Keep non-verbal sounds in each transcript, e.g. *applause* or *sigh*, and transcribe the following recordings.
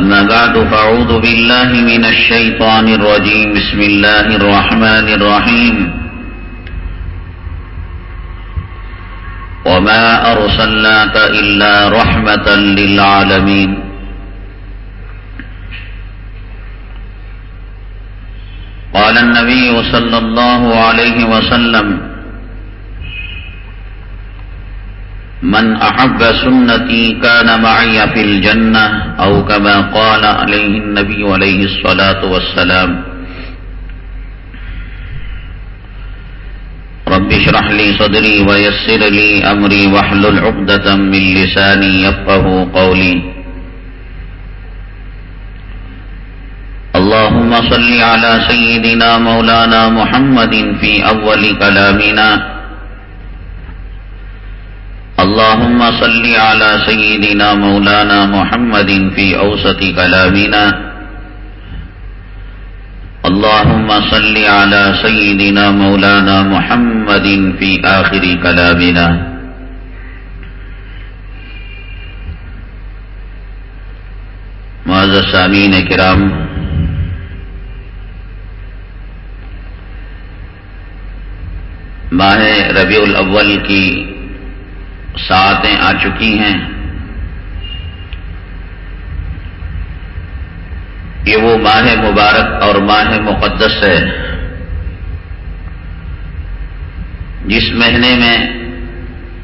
أما بعد فأعوذ بالله من الشيطان الرجيم. بسم الله الرحمن الرحيم. وما أرسلناك إلا رحمة للعالمين. قال النبي صلى الله عليه وسلم من أحب سنتي كان معي في الجنة أو كما قال عليه النبي عليه الصلاة والسلام. رب اشرح لي صدري ويسر لي أمري واحلل عقدة من لساني يفقه قولي. اللهم صل على سيدنا مولانا محمد في أول كلامنا. اللهم صل على سيدنا مولانا محمد في أوسط كلامنا. اللهم صل على سيدنا مولانا محمد في آخر كلامنا. معزز سامین کرام، ماہ ربیع الاول کی ساعتیں آ چکی ہیں۔ یہ وہ ماہ مبارک اور ماہ مقدس ہے۔ جس مہینے میں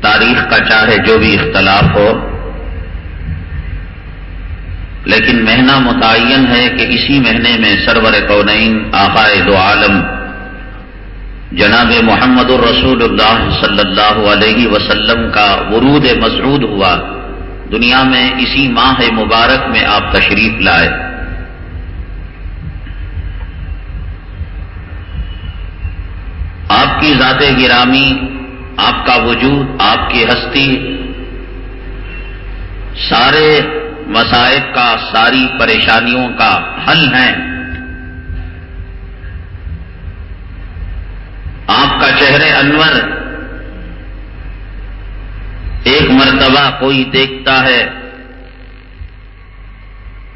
تاریخ کا چاہے جو بھی اختلاف ہو، لیکن مہینہ متعین ہے کہ اسی مہینے میں سرور کونین آقائے دو عالم جناب محمد الرسول اللہ صلی اللہ علیہ وسلم کا ورود مسعود ہوا۔ دنیا میں اسی ماہ مبارک میں آپ تشریف لائے۔ آپ کی ذات گرامی، آپ کا وجود، آپ کی ہستی، سارے مسائب کا، ساری پریشانیوں کا حل ہیں۔ چہرے انور۔ ایک مرتبہ کوئی دیکھتا ہے،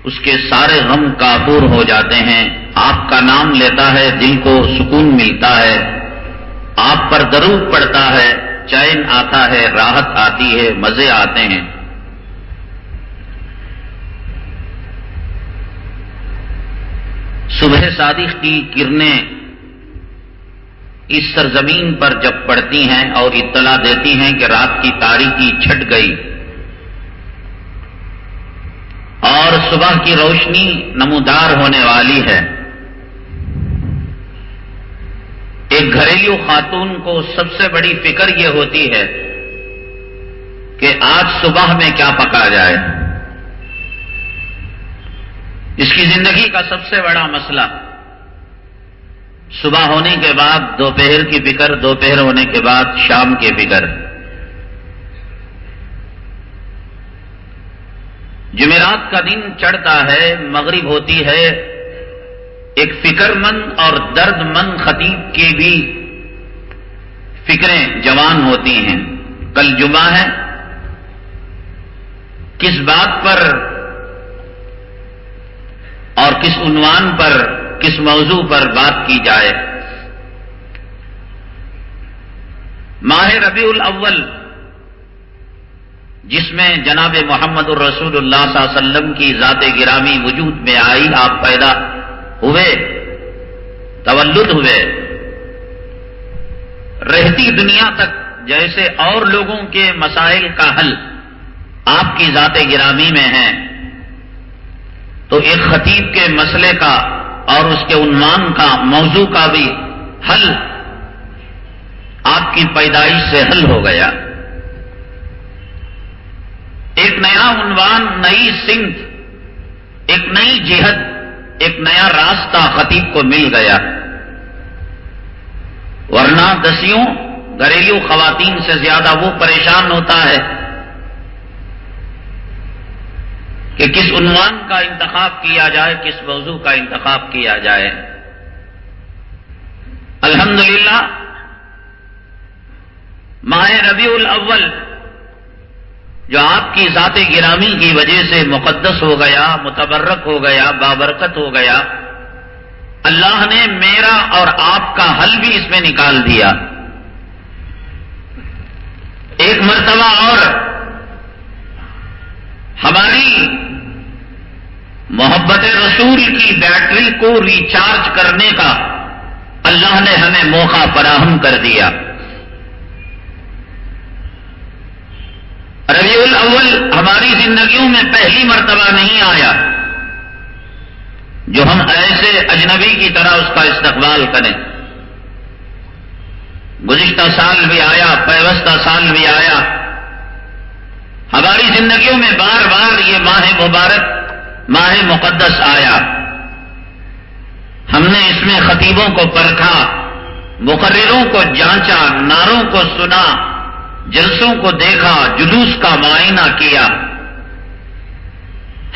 اس کے سارے غم کافور ہو جاتے ہیں۔ آپ کا نام لیتا ہے، دل کو سکون ملتا ہے۔ آپ پر درود پڑتا ہے، چین آتا ہے، راحت آتی ہے، مزے آتے ہیں۔ صبح صادق کی کرنیں اس سرزمین پر جب پڑتی ہیں اور اطلاع دیتی ہیں کہ رات کی تاریخی چھٹ گئی اور صبح کی روشنی نمودار ہونے والی ہے۔ ایک گھریلو خاتون کو سب سے بڑی فکر یہ ہوتی ہے کہ آج صبح میں کیا پکا جائے۔ اس کی زندگی کا سب سے بڑا مسئلہ صبح ہونے کے بعد دوپہر کی فکر، دوپہر ہونے کے بعد شام کی فکر۔ جمعرات کا دن چڑھتا ہے، مغرب ہوتی ہے۔ ایک فکر مند اور درد مند خطیب کی بھی فکریں جوان ہوتی ہیں۔ کل جمعہ ہے۔ کس بات پر اور کس عنوان پر کس موضوع پر بات کی جائے۔ ماہ ربیع الاول، جس میں جناب محمد الرسول اللہ صلی اللہ علیہ وسلم کی ذات گرامی وجود میں آئی، آپ پیدا ہوئے، تولد ہوئے۔ رہتی دنیا تک جیسے اور لوگوں کے مسائل کا حل آپ کی ذات گرامی میں ہے۔ تو ایک خطیب کے مسئلے کا اور اس کے عنوان کا موضوع کا بھی حل آپ کی پیدائش سے حل ہو گیا۔ ایک نیا عنوان، نئی سنگھ ایک نئی جہد، ایک نیا راستہ خطیب کو مل گیا۔ ورنہ دسیوں، گھریلو خواتین سے زیادہ وہ پریشان ہوتا ہے۔ کہ کس عنوان کا انتخاب کیا جائے، کس موضوع کا انتخاب کیا جائے۔ الحمدللہ، ماہ ربیع الاول، جو آپ کی ذات گرامی کی وجہ سے مقدس ہو گیا، متبرک ہو گیا، بابرکت ہو گیا، اللہ نے میرا اور آپ کا حل بھی اس میں نکال دیا۔ ایک مرتبہ اور، ہماری محبت رسول کی بیٹری کو ریچارج کرنے کا اللہ نے ہمیں موقع فراہم کر دیا۔ ربیع الاول ہماری زندگیوں میں پہلی مرتبہ نہیں آیا جو ہم ایسے اجنبی کی طرح اس کا استقبال کریں۔ گزشتہ سال بھی آیا، پیوستہ سال بھی آیا۔ ہماری زندگیوں میں بار بار یہ ماہ مبارک ماہ مقدس آیا۔ ہم نے اس میں خطیبوں کو پرکھا، مقرروں کو جانچا ناروں کو سنا، جلسوں کو دیکھا، جلوس کا معائنہ کیا۔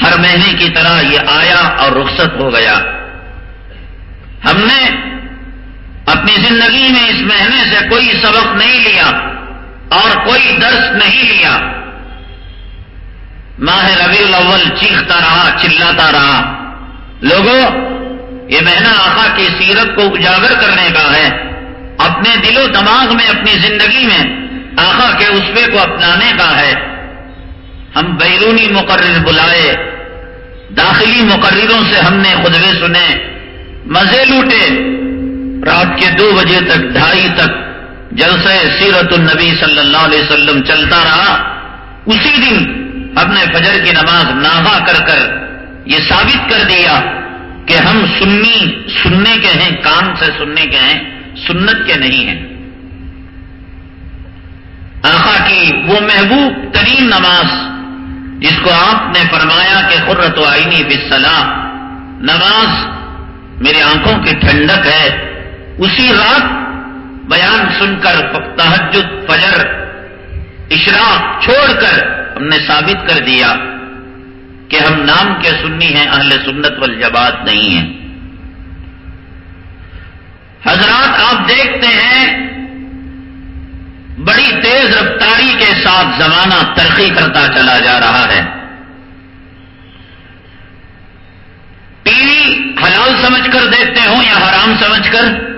ہر مہینے کی طرح یہ آیا اور رخصت ہو گیا۔ ہم نے اپنی زندگی میں اس مہینے سے کوئی سبق نہیں لیا اور کوئی درس نہیں لیا۔ ماہ ربیع الاول چیختا رہا، چلاتا رہا۔ لوگوں یہ مہینہ آقا کی سیرت کو اجاگر کرنے کا ہے۔ اپنے دل و دماغ میں، اپنی زندگی میں آخا کے اسوے کو اپنانے کا ہے۔ ہم بیرونی مقرر بلائے، داخلی مقرروں سے ہم نے خدوے سنے۔ مزے لوٹے۔ رات کے دو بجے تک، ڈھائی تک جلسہ سیرت النبی صلی اللہ علیہ وسلم چلتا رہا۔ اسی دن ہم نے فجر کی نماز ناغا کر کر یہ ثابت کر دیا کہ ہم سنی سننے کے ہیں، کان سے سننے کے ہیں، سنت کے نہیں ہیں۔ آخا کی وہ محبوب ترین نماز جس کو آپ نے فرمایا کہ خرت و آئینی بسلا نماز میری آنکھوں کی ٹھنڈک ہے۔ اسی رات بیان سن کر تحجد فجر، اشراق چھوڑ کر ہم نے ثابت کر دیا کہ ہم نام کے سنی ہیں، اہل سنت والجبات نہیں ہیں۔ حضرات، آپ دیکھتے ہیں بڑی تیز رفتاری کے ساتھ زمانہ ترقی کرتا چلا جا رہا ہے۔ ٹی وی حلال سمجھ کر دیکھتے ہوں یا حرام سمجھ کر؟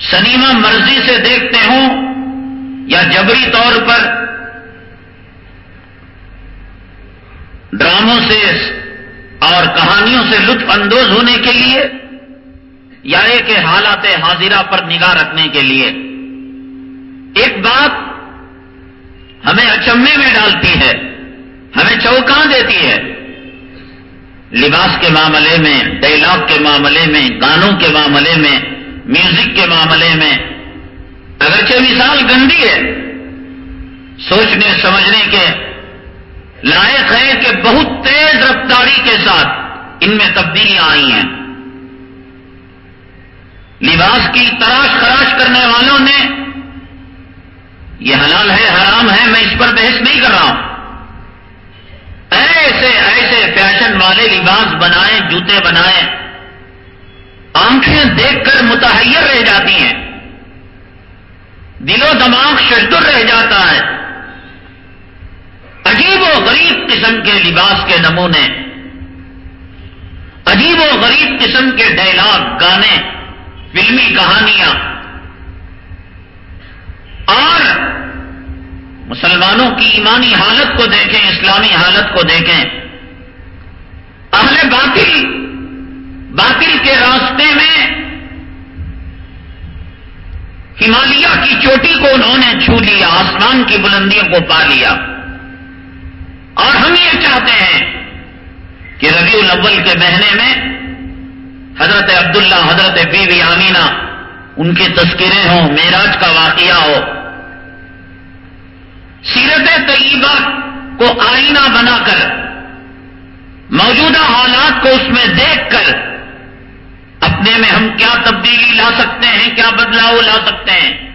سنیما مرضی سے دیکھتے ہوں یا جبری طور پر ڈراموں سے اور کہانیوں سے لطف اندوز ہونے کے لیے یا ایک حالات حاضرہ پر نگاہ رکھنے کے لیے ایک بات ہمیں اچمے میں ڈالتی ہے، ہمیں چوکاں دیتی ہے۔ لباس کے معاملے میں، ڈائلاگ کے معاملے میں، گانوں کے معاملے میں، میوزک کے معاملے میں، اگرچہ مثال گندی ہے، سوچنے، سمجھنے کے لائق ہے کہ بہت تیز رفتاری کے ساتھ ان میں تبدیلیاں آئی ہیں۔ لباس کی تراش خراش کرنے والوں نے یہ حلال ہے، حرام ہے، میں اس پر بحث نہیں کر رہا ہوں۔ ایسے ایسے فیشن والے لباس بنائے جوتے بنائے آنکھیں دیکھ کر متحیر رہ جاتی ہیں۔ دل و دماغ شدر رہ جاتا ہے۔ عجیب و غریب قسم کے لباس کے نمونے، عجیب و غریب قسم کے ڈائلاگ، گانے، فلمی کہانیاں۔ اور مسلمانوں کی ایمانی حالت کو دیکھیں، اسلامی حالت کو دیکھیں۔ اہل باطل باطل کے راستے میں ہمالیہ کی چوٹی کو انہوں نے چھو لیا، آسمان کی بلندیوں کو پا لیا۔ اور ہم یہ چاہتے ہیں کہ ربیع الاول کے مہینے میں حضرت عبداللہ، حضرت بی بی آمینہ، ان کے تذکرے ہوں میراج کا واقعہ ہو۔ سیرت طیبہ کو آئینہ بنا کر، موجودہ حالات کو اس میں دیکھ کر، اپنے میں ہم کیا تبدیلی لا سکتے ہیں، کیا بدلاؤ لا سکتے ہیں۔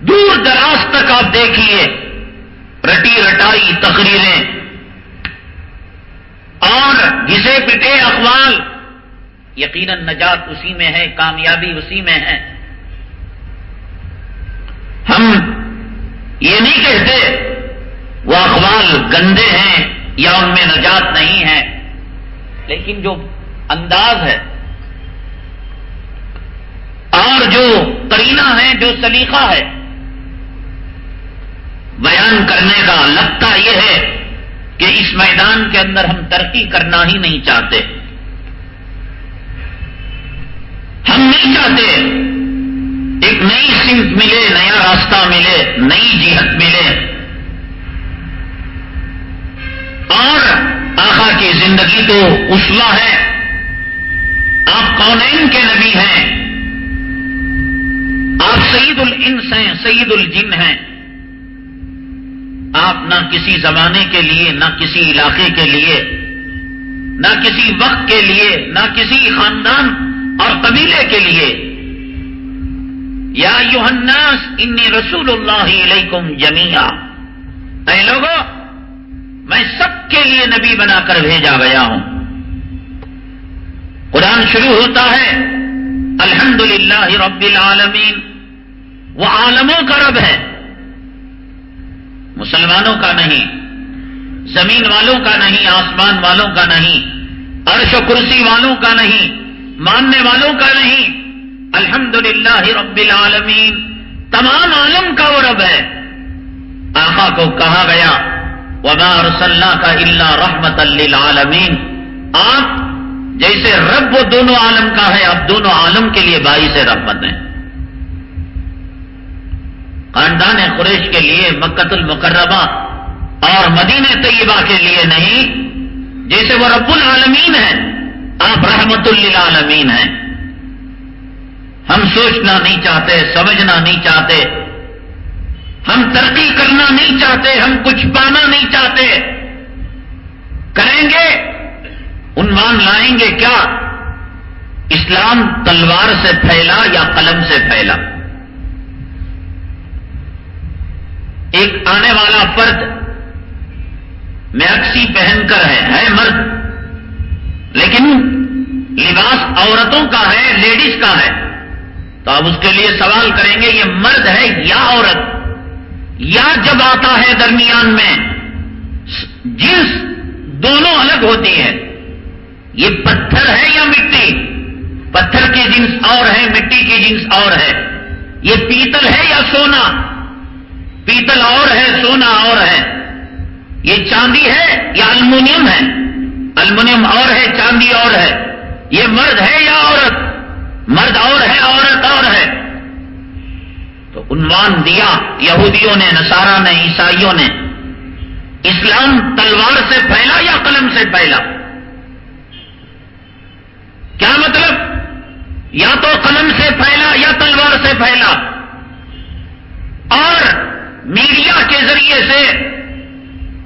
دور دراز تک آپ دیکھیے۔ رٹی رٹائی تقریریں اور گھسے پٹے اخبار یقیناً نجات اسی میں ہے، کامیابی اسی میں ہے۔ ہم یہ نہیں کہتے وہ اخبار گندے ہیں یا ان میں نجات نہیں ہے، لیکن جو انداز ہے اور جو کرینہ ہے، جو سلیقہ ہے بیان کرنے کا لگتا یہ ہے کہ اس میدان کے اندر ہم ترقی کرنا ہی نہیں چاہتے۔ ہم نہیں چاہتے ایک نئی سمت ملے، نیا راستہ ملے، نئی جہت ملے۔ اور آخا کی زندگی تو اسوا ہے۔ آپ کونین کے نبی ہیں۔ آپ سعید الانس ہیں سعید الجن ہیں۔ آپ نہ کسی زمانے کے لیے، نہ کسی علاقے کے لیے، نہ کسی وقت کے لیے، نہ کسی خاندان اور قبیلے کے لیے۔ یا یوحناس انی رسول اللہ علیکم جمیا اے لوگوں میں سب کے لیے نبی بنا کر بھیجا گیا ہوں۔ قرآن شروع ہوتا ہے الحمد للہ رب العالمین، وہ عالموں کا رب ہے۔ مسلمانوں کا نہیں، زمین والوں کا نہیں، آسمان والوں کا نہیں، عرش و کرسی والوں کا نہیں، ماننے والوں کا نہیں۔ الحمد للہ رب العالمین، تمام عالم کا وہ رب ہے۔ آقا کو کہا گیا، وما رسول کا اللہ رحمت للعالمین آپ جیسے رب وہ دونوں عالم کا ہے اب دونوں عالم کے لیے بائی سے رحمت ہیں۔ خاندان قریش کے لیے مکت المکرمہ اور مدینہ طیبہ کے لیے نہیں، جیسے وہ رب العالمین ہے آپ رحمت للعالمین ہیں۔ ہم سوچنا نہیں چاہتے، سمجھنا نہیں چاہتے، ہم ترقی کرنا نہیں چاہتے، ہم کچھ پانا نہیں چاہتے۔ کریں گے؟ عنوان لائیں گے کیا؟ اسلام تلوار سے پھیلا یا قلم سے پھیلا؟ ایک آنے والا فرد میکسی پہن کر ہے ہے مرد۔ لیکن لباس عورتوں کا ہے، لیڈیز کا ہے۔ تو آپ اس کے لیے سوال کریں گے، یہ مرد ہے یا عورت؟ یا جب آتا ہے درمیان میں، جنس دونوں الگ ہوتی ہے۔ یہ پتھر ہے یا مٹی؟ پتھر کی جنس اور ہے، مٹی کی جنس اور ہے۔ یہ پیتل ہے یا سونا؟ پیتل اور ہے، سونا اور ہے۔ یہ چاندی ہے یا المونیم ہے؟ المونیم اور ہے، چاندی اور ہے۔ یہ مرد ہے یا عورت؟ مرد اور ہے، عورت اور ہے۔ تو عنوان دیا یہودیوں نے، نصارہ نے، عیسائیوں نے۔ اسلام تلوار سے پھیلا یا قلم سے پھیلا؟ کیا مطلب؟ یا تو قلم سے پھیلا یا تلوار سے پھیلا؟ اور میڈیا کے ذریعے سے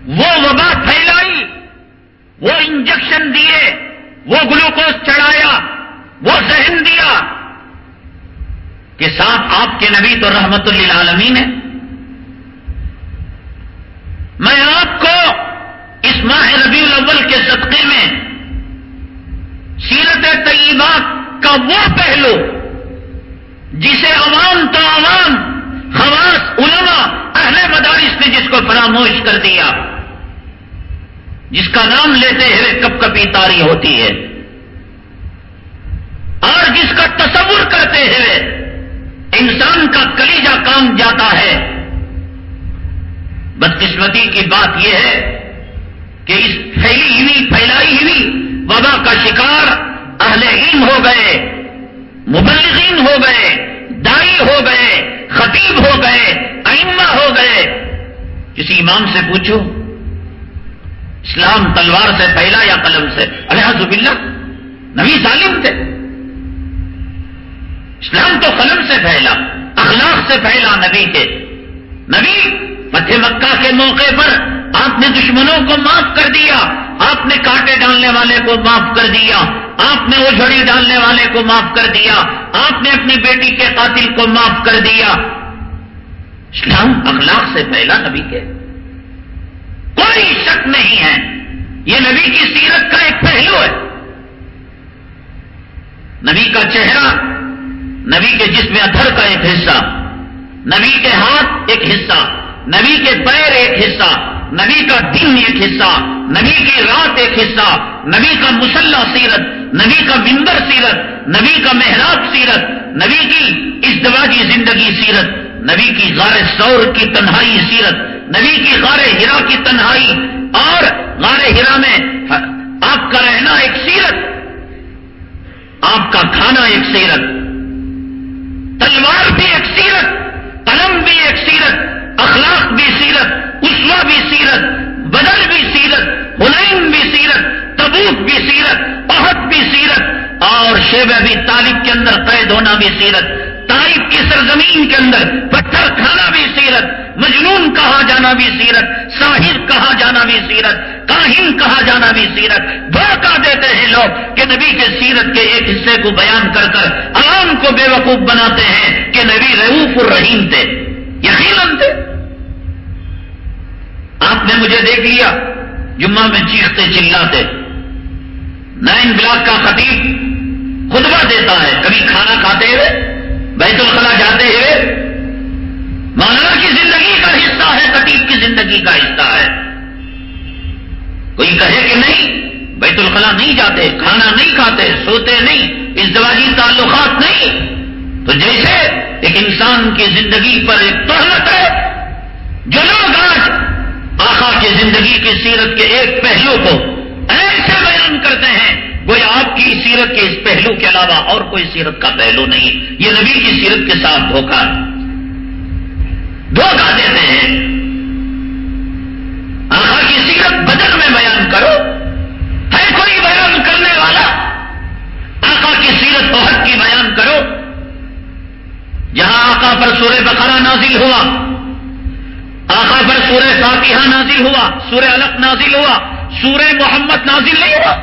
وہ وبا پھیلائی، وہ انجیکشن دیے، وہ گلوکوز چڑھایا، وہ ذہن دیا کہ ساتھ آپ کے نبی تو رحمت للعالمین ہے میں آپ کو اس ماہ ربیع الاول کے صدقے میں سیرت طیبات کا وہ پہلو جسے عوام تو عوام خواص، علماء، اہل مدارس نے جس کو فراموش کر دیا۔ جس کا نام لیتے ہوئے کب کبھی تاری ہوتی ہے۔ اور جس کا تصور کرتے ہوئے انسان کا کلیجا کام جاتا ہے۔ بدقسمتی کی بات یہ ہے کہ اس پھیلی ہوئی، پھیلائی ہوئی وبا کا شکار اہل علم ہو گئے، مبلغین ہو گئے، دائی ہو گئے۔ خطیب ہو گئے، ائمہ ہو گئے۔ کسی امام سے پوچھو، اسلام تلوار سے پہلا یا قلم سے؟ الحمد اللہ نبی ظالم تھے۔ اسلام تو قلم سے پھیلا، اخلاق سے پھیلا نبی کے۔ نبی فتح مکہ کے موقع پر آپ نے دشمنوں کو معاف کر دیا، آپ نے کاٹے ڈالنے والے کو معاف کر دیا۔ آپ نے اجڑی ڈالنے والے کو معاف کر دیا، آپ نے اپنی بیٹی کے قاتل کو معاف کر دیا۔ اسلام اخلاق سے پہلا نبی کے۔ کوئی شک نہیں ہے، یہ نبی کی سیرت کا ایک پہلو ہے۔ نبی کا چہرہ، نبی کے جسم ادھر کا ایک حصہ، نبی کے ہاتھ ایک حصہ، نبی کے پیر ایک حصہ، نبی کا دن ایک حصہ، نبی کی رات ایک حصہ، نبی کا مسلح سیرت۔ نبی کا ممبر سیرت، نبی کا محراب سیرت، نبی کی ازدواجی زندگی سیرت، نبی کی غار سور کی تنہائی سیرت، نبی کی غار ہرا کی تنہائی، اور غار ہرا میں آپ کا رہنا ایک سیرت، آپ کا کھانا ایک سیرت، تلوار بھی ایک سیرت، قلم بھی ایک سیرت، اخلاق بھی سیرت، اسوا بھی سیرت بدل بھی سیرت حلین بھی سیرت تبوک بھی سیرت عہد بھی سیرت، اور شیب بھی طالب کے اندر قید ہونا بھی سیرت تاریخ کی سرزمین کے اندر پتھر کھانا بھی سیرت، مجنون کہا جانا بھی سیرت، ساحر کہا جانا بھی سیرت، کاہن کہا جانا بھی سیرت۔ دھوکہ دیتے ہیں لوگ کہ نبی کے سیرت کے ایک حصے کو بیان کر کر عوام کو بے وقوف بناتے ہیں کہ نبی روف الرحیم تھے، یقیناً تھے۔ آپ نے مجھے دیکھ لیا۔ جمعہ میں چیختے چلاتے۔ نائن بلاک کا خطیب خطبہ دیتا ہے۔ کبھی کھانا کھاتے ہوئے، بیت الخلا جاتے ہوئے۔ مولانا کی زندگی کا حصہ ہے، خطیب کی زندگی کا حصہ ہے۔ کوئی کہے کہ نہیں، بیت الخلا نہیں جاتے، کھانا نہیں کھاتے، سوتے نہیں ازدواجی تعلقات نہیں۔ تو جیسے ایک انسان کی زندگی پر ایک تہمت ہے، جو لوگ آج آخا کی زندگی کی سیرت کے ایک پہلو کو ایسے بیان کرتے ہیں کوئی آپ کی سیرت کے اس پہلو کے علاوہ اور کوئی سیرت کا پہلو نہیں۔ یہ نبی کی سیرت کے ساتھ دھوکہ دھوکہ دیتے ہیں۔ آخا کی سیرت بدل میں بیان کرو۔ ہے کوئی بیان کرنے والا آقا کی سیرت بہت کی بیان کرو۔ جہاں آقا پر سورہ بقرہ نازل ہوا۔ آقا پر سورہ فاتحہ نازل ہوا، سورہ الق نازل ہوا، سورہ محمد نازل نہیں ہوا۔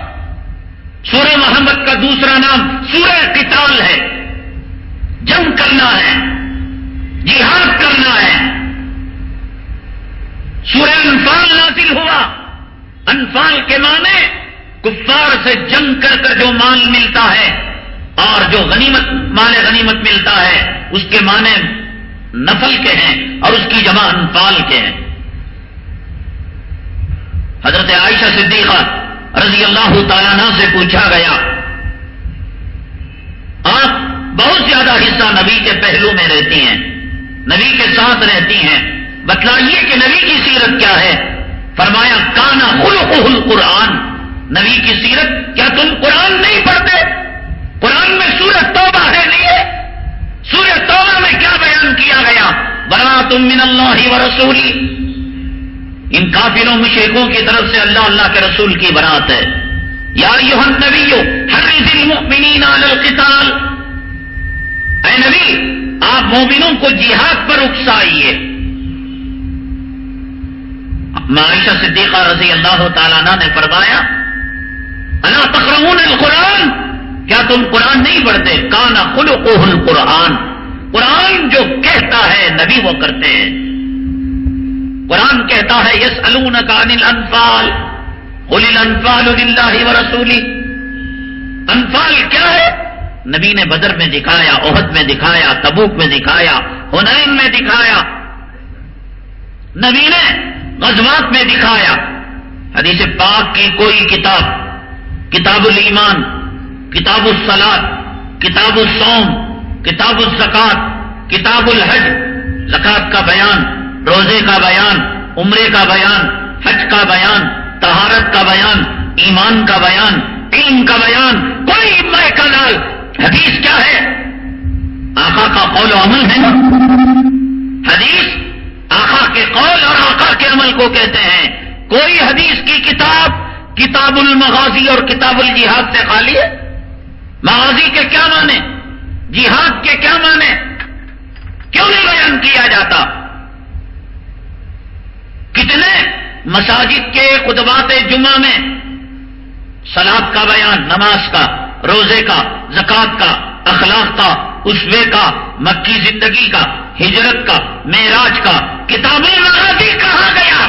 سورہ محمد کا دوسرا نام سورہ قتال ہے۔ جنگ کرنا ہے، جہاد کرنا ہے۔ سورہ انفال نازل ہوا۔ انفال کے معنی کفار سے جنگ کر کر جو مال ملتا ہے اور جو غنیمت، مال غنیمت ملتا ہے، اس کے معنی نفل کے ہیں اور اس کی جمع انفال کے ہیں۔ حضرت عائشہ صدیقہ رضی اللہ تعالیٰ سے پوچھا گیا، آپ بہت زیادہ حصہ نبی کے پہلو میں رہتی ہیں، نبی کے ساتھ رہتی ہیں، بتلائیے کہ نبی کی سیرت کیا ہے؟ فرمایا، کانا خلق قرآن نبی کی سیرت، کیا تم قرآن نہیں پڑھتے؟ قرآن میں سورت توبہ ہے، نہیں ہے سورت توبہ میں کیا بیان کیا گیا؟ برا تم من اللہ و رسولی ان کافروں مشرقوں کی طرف سے اللہ اللہ کے رسول کی برات ہے۔ یا یوہن نبی ہر المؤمنین علی القتال۔ اے نبی، آپ مومنوں کو جہاد پر اکسائیے۔ معائشہ صدیقہ رضی اللہ تعالیٰ نے فرمایا اللہ تقرون القرآن؟ کیا تم قرآن نہیں پڑھتے؟ کانا خلق القرآن قرآن جو کہتا ہے، نبی وہ کرتے ہیں۔ قرآن کہتا ہے یس کا انل انفال انفال اللہ و رسولی۔ انفال کیا ہے؟ نبی نے بدر میں دکھایا عہد میں دکھایا، تبوک میں دکھایا ہنین میں دکھایا۔ نبی نے غزوات میں دکھایا۔ حدیث پاک کی کوئی کتاب کتاب الایمان۔ کتاب السلاد کتاب السوم کتاب الزکات کتاب الحج زکات کا بیان، روزے کا بیان، عمرے کا بیان، حج کا بیان تہارت کا بیان، ایمان کا بیان، علم کا بیان، کوئی میں کا لال حدیث کیا ہے؟ آقا کا قول و عمل ہے۔ نا حدیث آقا کے قول اور آقا کے عمل کو کہتے ہیں۔ کوئی حدیث کی کتاب کتاب المغازی اور کتاب الجہاد سے خالی ہے؟ مغازی کے کیا مانے جہاد کے کیا مانے کیوں نہیں بیان کیا جاتا؟ کتنے مساجد کے خطبات جمعہ میں سلاد کا بیان، نماز کا، روزے کا زکات کا، اخلاق کا اسوے کا، مکی زندگی کا، ہجرت کا، معراج کا کتابیں مغازی کہاں گیا؟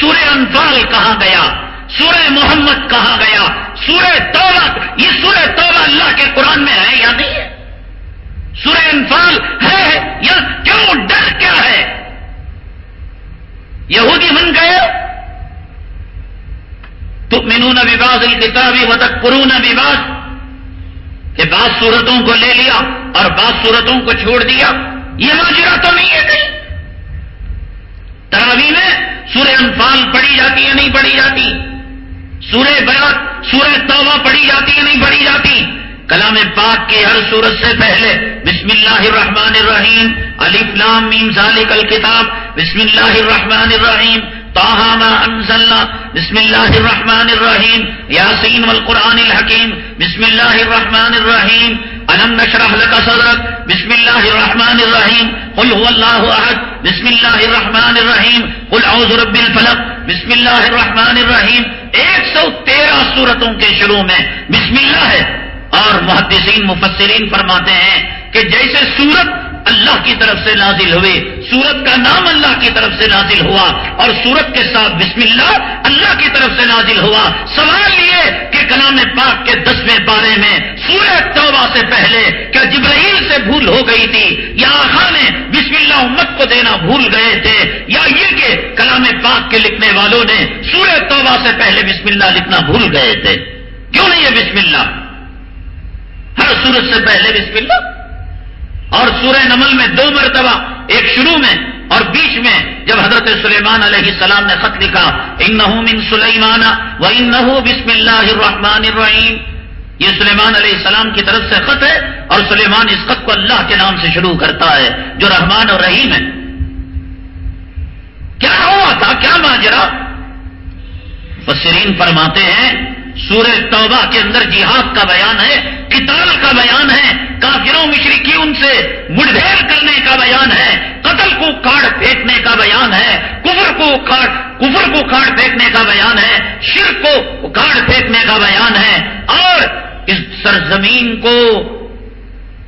سورہ انفال کہاں گیا؟ سورہ محمد کہاں گیا؟ سورہ توبہ، یہ سورہ توبہ اللہ کے قرآن میں ہے یا نہیں ہے؟ سورہ انفال ہے یا کیوں ڈر کیا ہے؟ یہودی بن گئے۔ تو مینون وواز الکتابی وطک قرون وواز کہ بعض صورتوں کو لے لیا اور بعض صورتوں کو چھوڑ دیا۔ یہ ماجرا تو نہیں ہے کہیں۔ تراوی میں سورہ انفال پڑھی جاتی ہے نہیں پڑھی جاتی؟ سورہ بیات سورہ توبہ پڑھی جاتی ہے نہیں پڑھی جاتی؟ کلام پاک کے ہر سورت سے پہلے، بسم اللہ الرحمن الرحیم علی فلام میم، ذالک الکتاب، بسم اللہ الرحمن الرحیم، طاہا ما انزلنا، بسم اللہ الرحمن الرحیم، یاسین والقرآن الحکیم، بسم اللہ الرحمن الرحیم الم نشرح لك صدرك. بسم الله الرحمن الرحيم. قل هو الله احد بسم الله الرحمن الرحيم. قل اعوذ رب الفلق. بسم الله الرحمن الرحيم. ایک سو تیرہ سورتوں کے شروع میں بسم اللہ ہے اور محدثین مفسرین فرماتے ہیں کہ جیسے سورت اللہ کی طرف سے نازل ہوئے، سورت کا نام اللہ کی طرف سے نازل ہوا اور سورت کے ساتھ بسم اللہ اللہ کی طرف سے نازل ہوا۔ سوال یہ کہ کلام پاک کے دسویں بارے میں سورت توبہ سے پہلے کیا جبرائیل سے بھول ہو گئی تھی؟ یا آخا نے بسم اللہ امت کو دینا بھول گئے تھے؟ یا یہ کہ کلام پاک کے لکھنے والوں نے سورت توبہ سے پہلے بسم اللہ لکھنا بھول گئے تھے؟ کیوں نہیں ہے بسم اللہ؟ ہر سورت سے پہلے بسم اللہ؟ اور سورہ نمل میں دو مرتبہ، ایک شروع میں اور بیچ میں، جب حضرت سلیمان علیہ السلام نے خط لکھا ان من سلیمان و بسم اللہ الرحمن الرحیم۔ یہ سلیمان علیہ السلام کی طرف سے خط ہے اور سلیمان اس خط کو اللہ کے نام سے شروع کرتا ہے، جو رحمان اور رحیم ہے۔ کیا ہوا تھا؟ کیا ماجرا؟ فسرین فرماتے ہیں سورہ توبہ کے اندر جہاد کا بیان ہے کتاب کا بیان ہے، کافروں مشرقیوں ان سے مڑبھیڑ کرنے کا بیان ہے، قتل کو کاٹ پھینکنے کا بیان ہے، کفر کو کاٹ کفر کو کاٹ پھینکنے کا بیان ہے، شرک کو کاٹ پھینکنے کا بیان ہے، اور اس سرزمین کو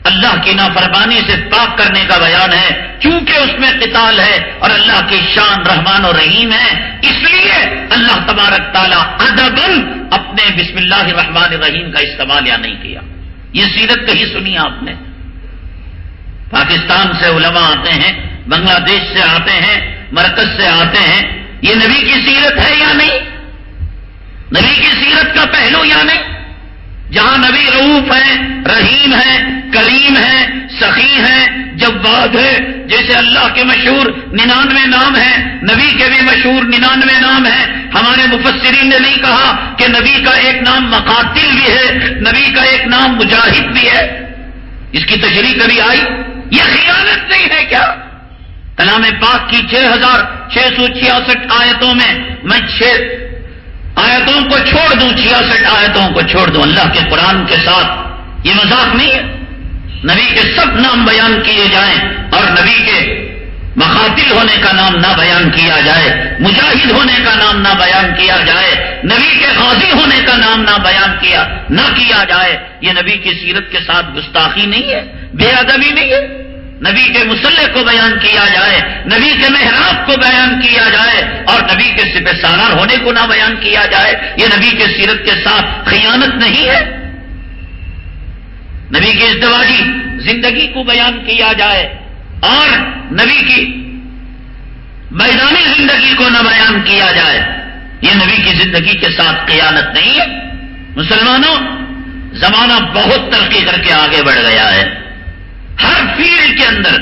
اللہ کی نافرمانی سے پاک کرنے کا بیان ہے کیونکہ اس میں قتال ہے اور اللہ کی شان رحمان و رحیم ہے، اس لیے اللہ تبارک تعالیٰ ادبن اپنے بسم اللہ الرحمن الرحیم کا استعمال یا نہیں کیا۔ یہ سیرت کہیں سنی آپ نے۔ پاکستان سے علماء آتے ہیں، بنگلہ دیش سے آتے ہیں، مرکز سے آتے ہیں۔ یہ نبی کی سیرت ہے یا نہیں؟ نبی کی سیرت کا پہلو یا نہیں؟ جہاں نبی روف ہے رحیم ہے کریم ہے سخی ہے جواد ہے جیسے اللہ کے مشہور ننانوے نام ہیں، نبی کے بھی مشہور ننانوے نام ہیں۔ ہمارے مفسرین نے نہیں کہا کہ نبی کا ایک نام مقاتل بھی ہے، نبی کا ایک نام مجاہد بھی ہے۔ اس کی تشریح کبھی آئی؟ یہ خیانت نہیں ہے کیا؟ کلام پاک کی چھ ہزار چھ سو چھیاسٹھ آیتوں میں میں چھ آیتوں کو چھوڑ دوں، چھیاسٹھ آیتوں کو چھوڑ دوں۔ اللہ کے قرآن کے ساتھ یہ مذاق نہیں ہے؟ نبی کے سب نام بیان کیے جائیں اور نبی کے مخاطل ہونے کا نام نہ بیان کیا جائے، مجاہد ہونے کا نام نہ بیان کیا جائے، نبی کے غازی ہونے کا نام نہ بیان کیا، نہ کیا جائے، یہ نبی کی سیرت کے ساتھ گستاخی نہیں ہے، بے ادبی نہیں ہے۔ نبی کے مسلح کو بیان کیا جائے، نبی کے محراب کو بیان کیا جائے اور نبی کے سپہ سالار ہونے کو نہ بیان کیا جائے، یہ نبی کے سیرت کے ساتھ خیانت نہیں ہے۔ نبی کی ازدواجی زندگی کو بیان کیا جائے اور نبی کی میدانی زندگی کو نہ بیان کیا جائے، یہ نبی کی زندگی کے ساتھ قیانت نہیں ہے۔ مسلمانوں، زمانہ بہت ترقی کر کے آگے بڑھ گیا ہے۔ ہر فیلڈ کے اندر،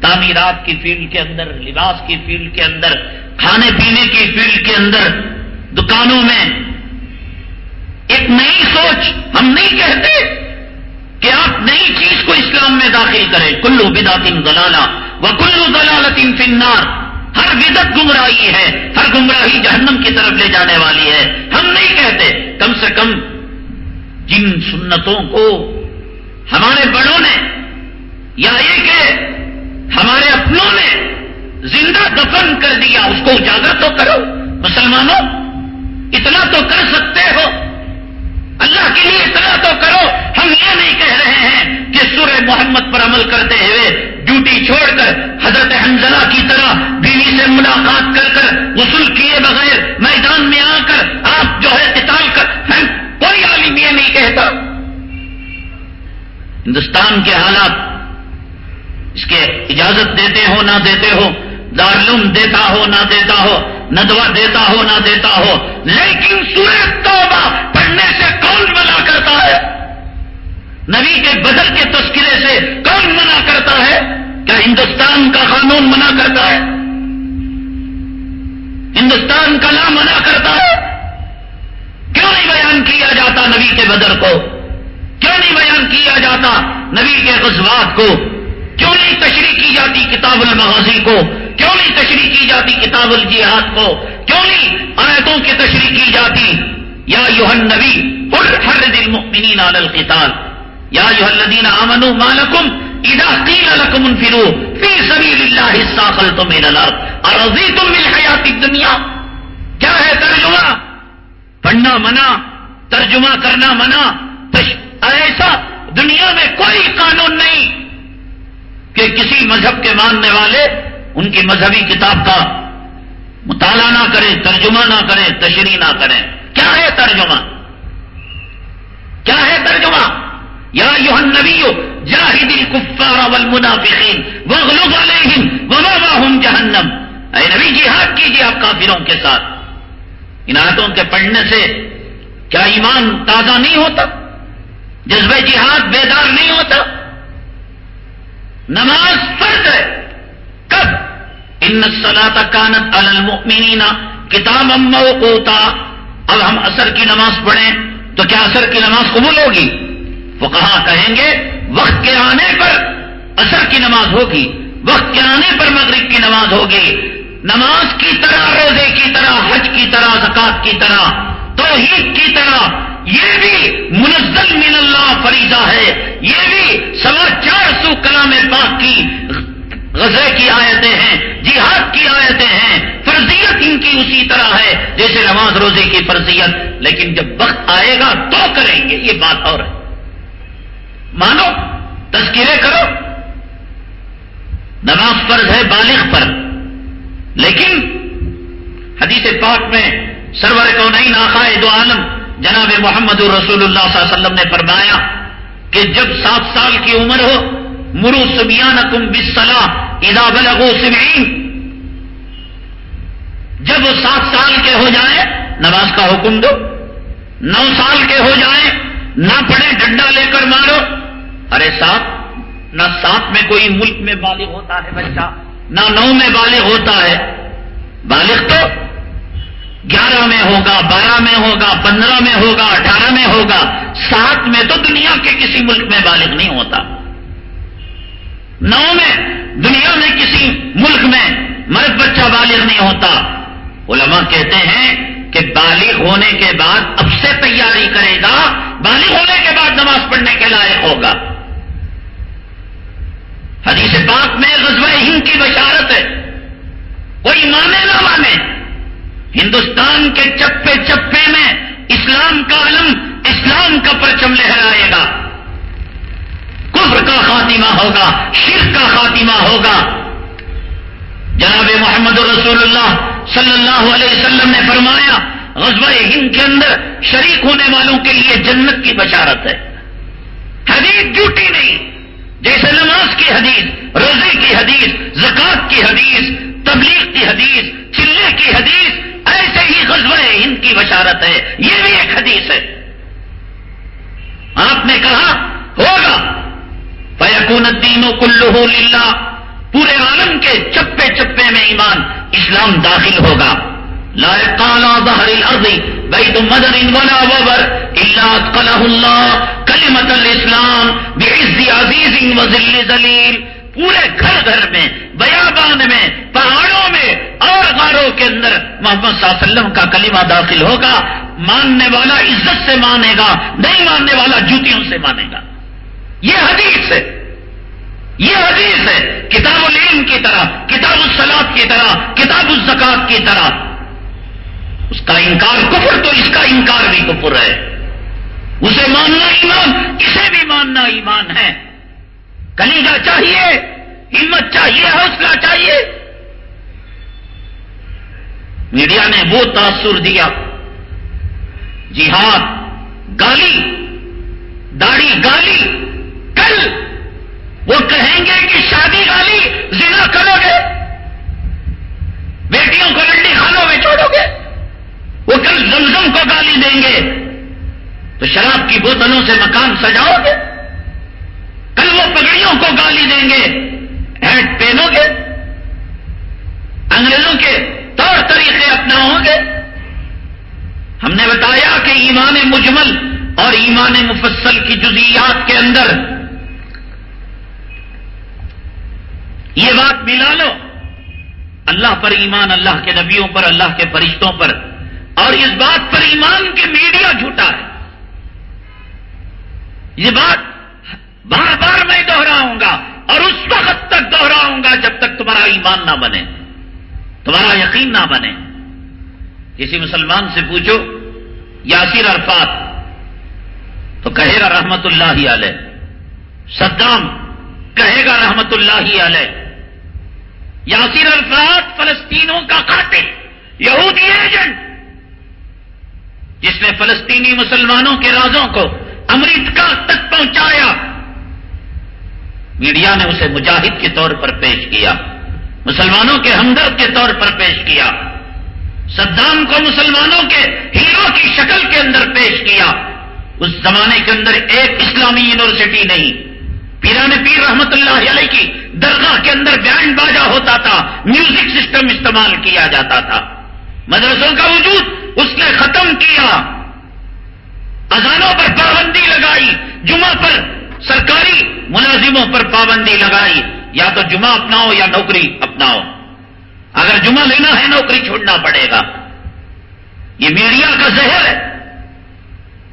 تعمیرات کی فیلڈ کے اندر، لباس کی فیلڈ کے اندر، کھانے پینے کی فیلڈ کے اندر، دکانوں میں، ایک نئی سوچ ہم نہیں کہتے۔ کہ آپ نئی چیز کو اسلام میں داخل کریں۔ کلو بداتن دلالا و کلو دلالت فنار ہر بدت گمراہی ہے، ہر گمراہی جہنم کی طرف لے جانے والی ہے۔ ہم نہیں کہتے، کم سے کم جن سنتوں کو ہمارے بڑوں نے یا یہ کہ ہمارے اپنوں نے زندہ دفن کر دیا، اس کو اجاگر تو کرو۔ مسلمانوں، اتنا تو کر سکتے ہو۔ اللہ کے لیے اتنا تو کرو، ہم یہ نہیں کہہ رہے ہیں کہ سورہ محمد پر عمل کرتے ہوئے ڈیوٹی چھوڑ کر حضرت حنزلہ کی طرح بیوی سے ملاقات کر کر غسل کیے بغیر میدان میں آ کر آپ جو ہے قتال کر ہم کوئی عالم یہ نہیں کہتا۔ ہندوستان کے حالات اس کے اجازت دیتے ہو نہ دیتے ہو دارلوم دیتا ہو نہ دیتا ہو ندوا دیتا ہو نہ دیتا ہو، لیکن سورہ توبہ پڑھنے سے کون منع کرتا ہے؟ نبی کے بدل کے تذکرے سے کون منع کرتا ہے؟ کیا ہندوستان کا قانون منع کرتا ہے؟ ہندوستان کا نام منع کرتا ہے؟ کیوں نہیں بیان کیا جاتا نبی کے بدر کو؟ کیوں نہیں بیان کیا جاتا نبی کے غزوات کو؟ کیوں نہیں تشریح کی جاتی کتاب المغازی کو؟ کیوں نہیں تشریح کی جاتی کتاب الجہاد کو؟ کیوں نہیں آیتوں کی تشریح کی جاتی یا یوہن نبی ہر دل مکمنی نال القتال. یا یوہن الدین امن مالکم ادا قیل لکم انفرو فی سبیل اللہ ساخل تم ارضی تم مل حیاتی دنیا کیا ہے ترجمہ؟ پڑھنا منع، ترجمہ کرنا منع. ایسا دنیا میں کوئی قانون نہیں کہ کسی مذہب کے ماننے والے ان کی مذہبی کتاب کا مطالعہ نہ کریں، ترجمہ نہ کریں، تشریح نہ کریں۔ کیا ہے ترجمہ؟ کیا ہے ترجمہ؟ یا یوہن نبی جاہد الکفار والمنافقین وغلظ علیہم وماواہم جہنم؟ اے نبی، جہاد کیجیے آپ کافروں کے ساتھ۔ ان آیتوں کے پڑھنے سے کیا ایمان تازہ نہیں ہوتا؟ جذبہ جہاد بیدار نہیں ہوتا؟ نماز فرض ہے۔ کب؟ ان سلاتا کانت المؤمنین کتاب موقوتا۔ اب ہم اثر کی نماز پڑھیں تو کیا اثر کی نماز قبول ہوگی؟ وہ کہاں کہیں گے، وقت کے آنے پر اثر کی نماز ہوگی، وقت کے آنے پر مغرب کی نماز ہوگی۔ نماز کی طرح، روزے کی طرح، حج کی طرح زکات کی طرح، توحید کی طرح، یہ بھی منزل من اللہ فریضہ ہے۔ یہ بھی سوا چار سو کلام پاک کی غزے کی آیتیں ہیں، جہاد کی آیتیں ہیں، فرضیت ان کی اسی طرح ہے، جیسے نماز روزے کی فرضیت، لیکن جب وقت آئے گا تو کریں گے، یہ بات اور ہے۔ مانو، تذکرے کرو۔ نماز فرض ہے، بالغ پر۔ لیکن حدیث پاک میں سرور کو نہیں ناخائے دو عالم جناب محمد رسول اللہ صلی اللہ علیہ وسلم نے فرمایا کہ جب سات سال کی عمر ہو مرو سبیان تم بسلا ادا بلغو جب وہ سات سال کے ہو جائیں، نماز کا حکم دو۔ نو سال کے ہو جائیں، نہ پڑھے ڈنڈا لے کر مارو۔ ارے سات نہ سات میں کوئی ملک میں بالغ ہوتا ہے بچہ، نہ نو میں بالغ ہوتا ہے۔ بالغ تو گیارہ میں ہوگا، بارہ میں ہوگا، پندرہ میں ہوگا، اٹھارہ میں ہوگا۔ سات میں تو دنیا کے کسی ملک میں بالغ نہیں ہوتا۔ نو میں، دنیا میں کسی ملک میں مرد بچہ بالغ نہیں ہوتا۔ علماء کہتے ہیں کہ بالغ ہونے کے بعد اب سے تیاری کرے گا، بالغ ہونے کے بعد نماز پڑھنے کے لائق ہوگا۔ حدیث پاک میں غزوہ ہند کی بشارت ہے۔ کوئی مانے نہ مانے ہندوستان کے چپے چپے میں اسلام کا علم، اسلام کا پرچم لہرائے گا۔ کفر کا خاتمہ ہوگا، شرک کا خاتمہ ہوگا۔ جناب محمد رسول اللہ صلی اللہ علیہ وسلم نے فرمایا، غزوہ ہند کے اندر شریک ہونے والوں کے لیے جنت کی بشارت ہے۔ حدیث جھوٹی نہیں، جیسے نماز کی حدیث، روزے کی حدیث زکات کی حدیث، تبلیغ کی حدیث، چلے کی حدیث، ایسے ہی غزوہ ہند کی بشارت ہے۔ یہ بھی ایک حدیث ہے۔ آپ نے کہا، ہوگا۔ فیقون الدین کلو للہ پورے عالم کے چپے چپے میں ایمان، اسلام داخل ہوگا۔ لا کالا بہر ارضی بھائی تو مدر ان ولا وبر اللہ کلح اللہ کلیمت الاسلام بے عزیز وزل ذلیل پورے گھر گھر میں، بیابان میں، پہاڑوں میں اور غاروں کے اندر محمد صلی اللہ علیہ وسلم کا کلمہ داخل ہوگا۔ ماننے والا عزت سے مانے گا، نہیں ماننے والا جوتیوں سے مانے گا۔ یہ حدیث ہے۔ یہ حدیث ہے۔ کتاب العلم کی طرح، کتاب السلاد کی طرح، کتاب الزکات کی طرح۔ اس کا انکار کفر تو اس کا انکار بھی کفر ہے۔ اسے ماننا ایمان، اسے بھی ماننا ایمان ہے۔ کلیجا چاہیے، ہمت چاہیے، حوصلہ چاہیے۔ میڈیا نے وہ تاثر دیا۔ جہاد، گالی، داڑھی، گالی۔ کل وہ کہیں گے کہ شادی گالی زنا کرو گے؟ بیٹیوں کو لنڈی خانوں میں چھوڑو گے؟ وہ کل زمزم کو گالی دیں گے؟ تو شراب کی بوتلوں سے مکان سجاؤ گے؟ کل وہ پگڑیوں کو گالی دیں گے؟ ہیڈ پہنو گے؟ انگریزوں کے طور طریقے اپناؤ گے؟ ہم نے بتایا کہ ایمان مجمل اور ایمان مفصل کی جزیات کے اندر یہ بات ملا لو۔ اللہ پر ایمان، اللہ کے نبیوں پر، اللہ کے فرشتوں پر۔ اور اس بات پر ایمان کے میڈیا جھوٹا ہے۔ یہ بات بار بار میں دوہراؤں گا اور اس وقت تک دوہراؤں گا جب تک تمہارا ایمان نہ بنے۔ تمہارا یقین نہ بنے۔ کسی مسلمان سے پوچھو، یاسر عرفات، تو کہے گا رحمت اللہ علیہ، صدام کہے گا رحمت اللہ علیہ یاسر عرفات فلسطینوں کا قاتل یہودی ایجنٹ، جس نے فلسطینی مسلمانوں کے رازوں کو امریکہ تک پہنچایا۔ میڈیا نے اسے مجاہد کے طور پر پیش کیا، مسلمانوں کے ہمدرد کے طور پر پیش کیا، صدام کو مسلمانوں کے ہیرو کی شکل کے اندر پیش کیا۔ اس زمانے کے اندر ایک اسلامی یونیورسٹی نہیں پیران پیر رحمت اللہ علیہ کی درگاہ کے اندر بینڈ باجا ہوتا تھا میوزک سسٹم استعمال کیا جاتا تھا۔ مدرسوں کا وجود اس نے ختم کیا۔ اذانوں پر پابندی لگائی، جمعہ پر سرکاری ملازموں پر پابندی لگائی۔ یا تو جمعہ اپناؤ یا نوکری اپناؤ۔ اگر جمعہ لینا ہے، نوکری چھوڑنا پڑے گا۔ یہ میڈیا کا زہر ہے۔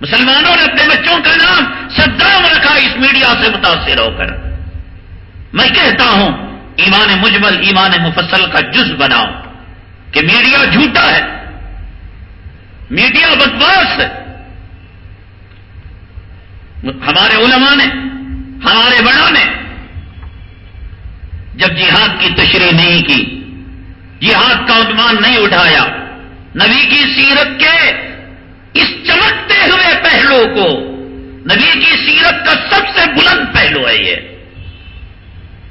مسلمانوں نے اپنے بچوں کا نام صدام رکھا، اس میڈیا سے متاثر ہو کر۔ میں کہتا ہوں، ایمان مجمل، ایمان مفصل کا جز بناؤ کہ میڈیا جھوٹا ہے۔ میڈیا بکواس ہے۔ ہمارے علماء نے، ہمارے بڑوں نے جب جہاد کی تشریح نہیں کی، جہاد کا عنوان نہیں اٹھایا، نبی کی سیرت کے اس چمکتے ہوئے پہلو کو۔ نبی کی سیرت کا سب سے بلند پہلو ہے یہ۔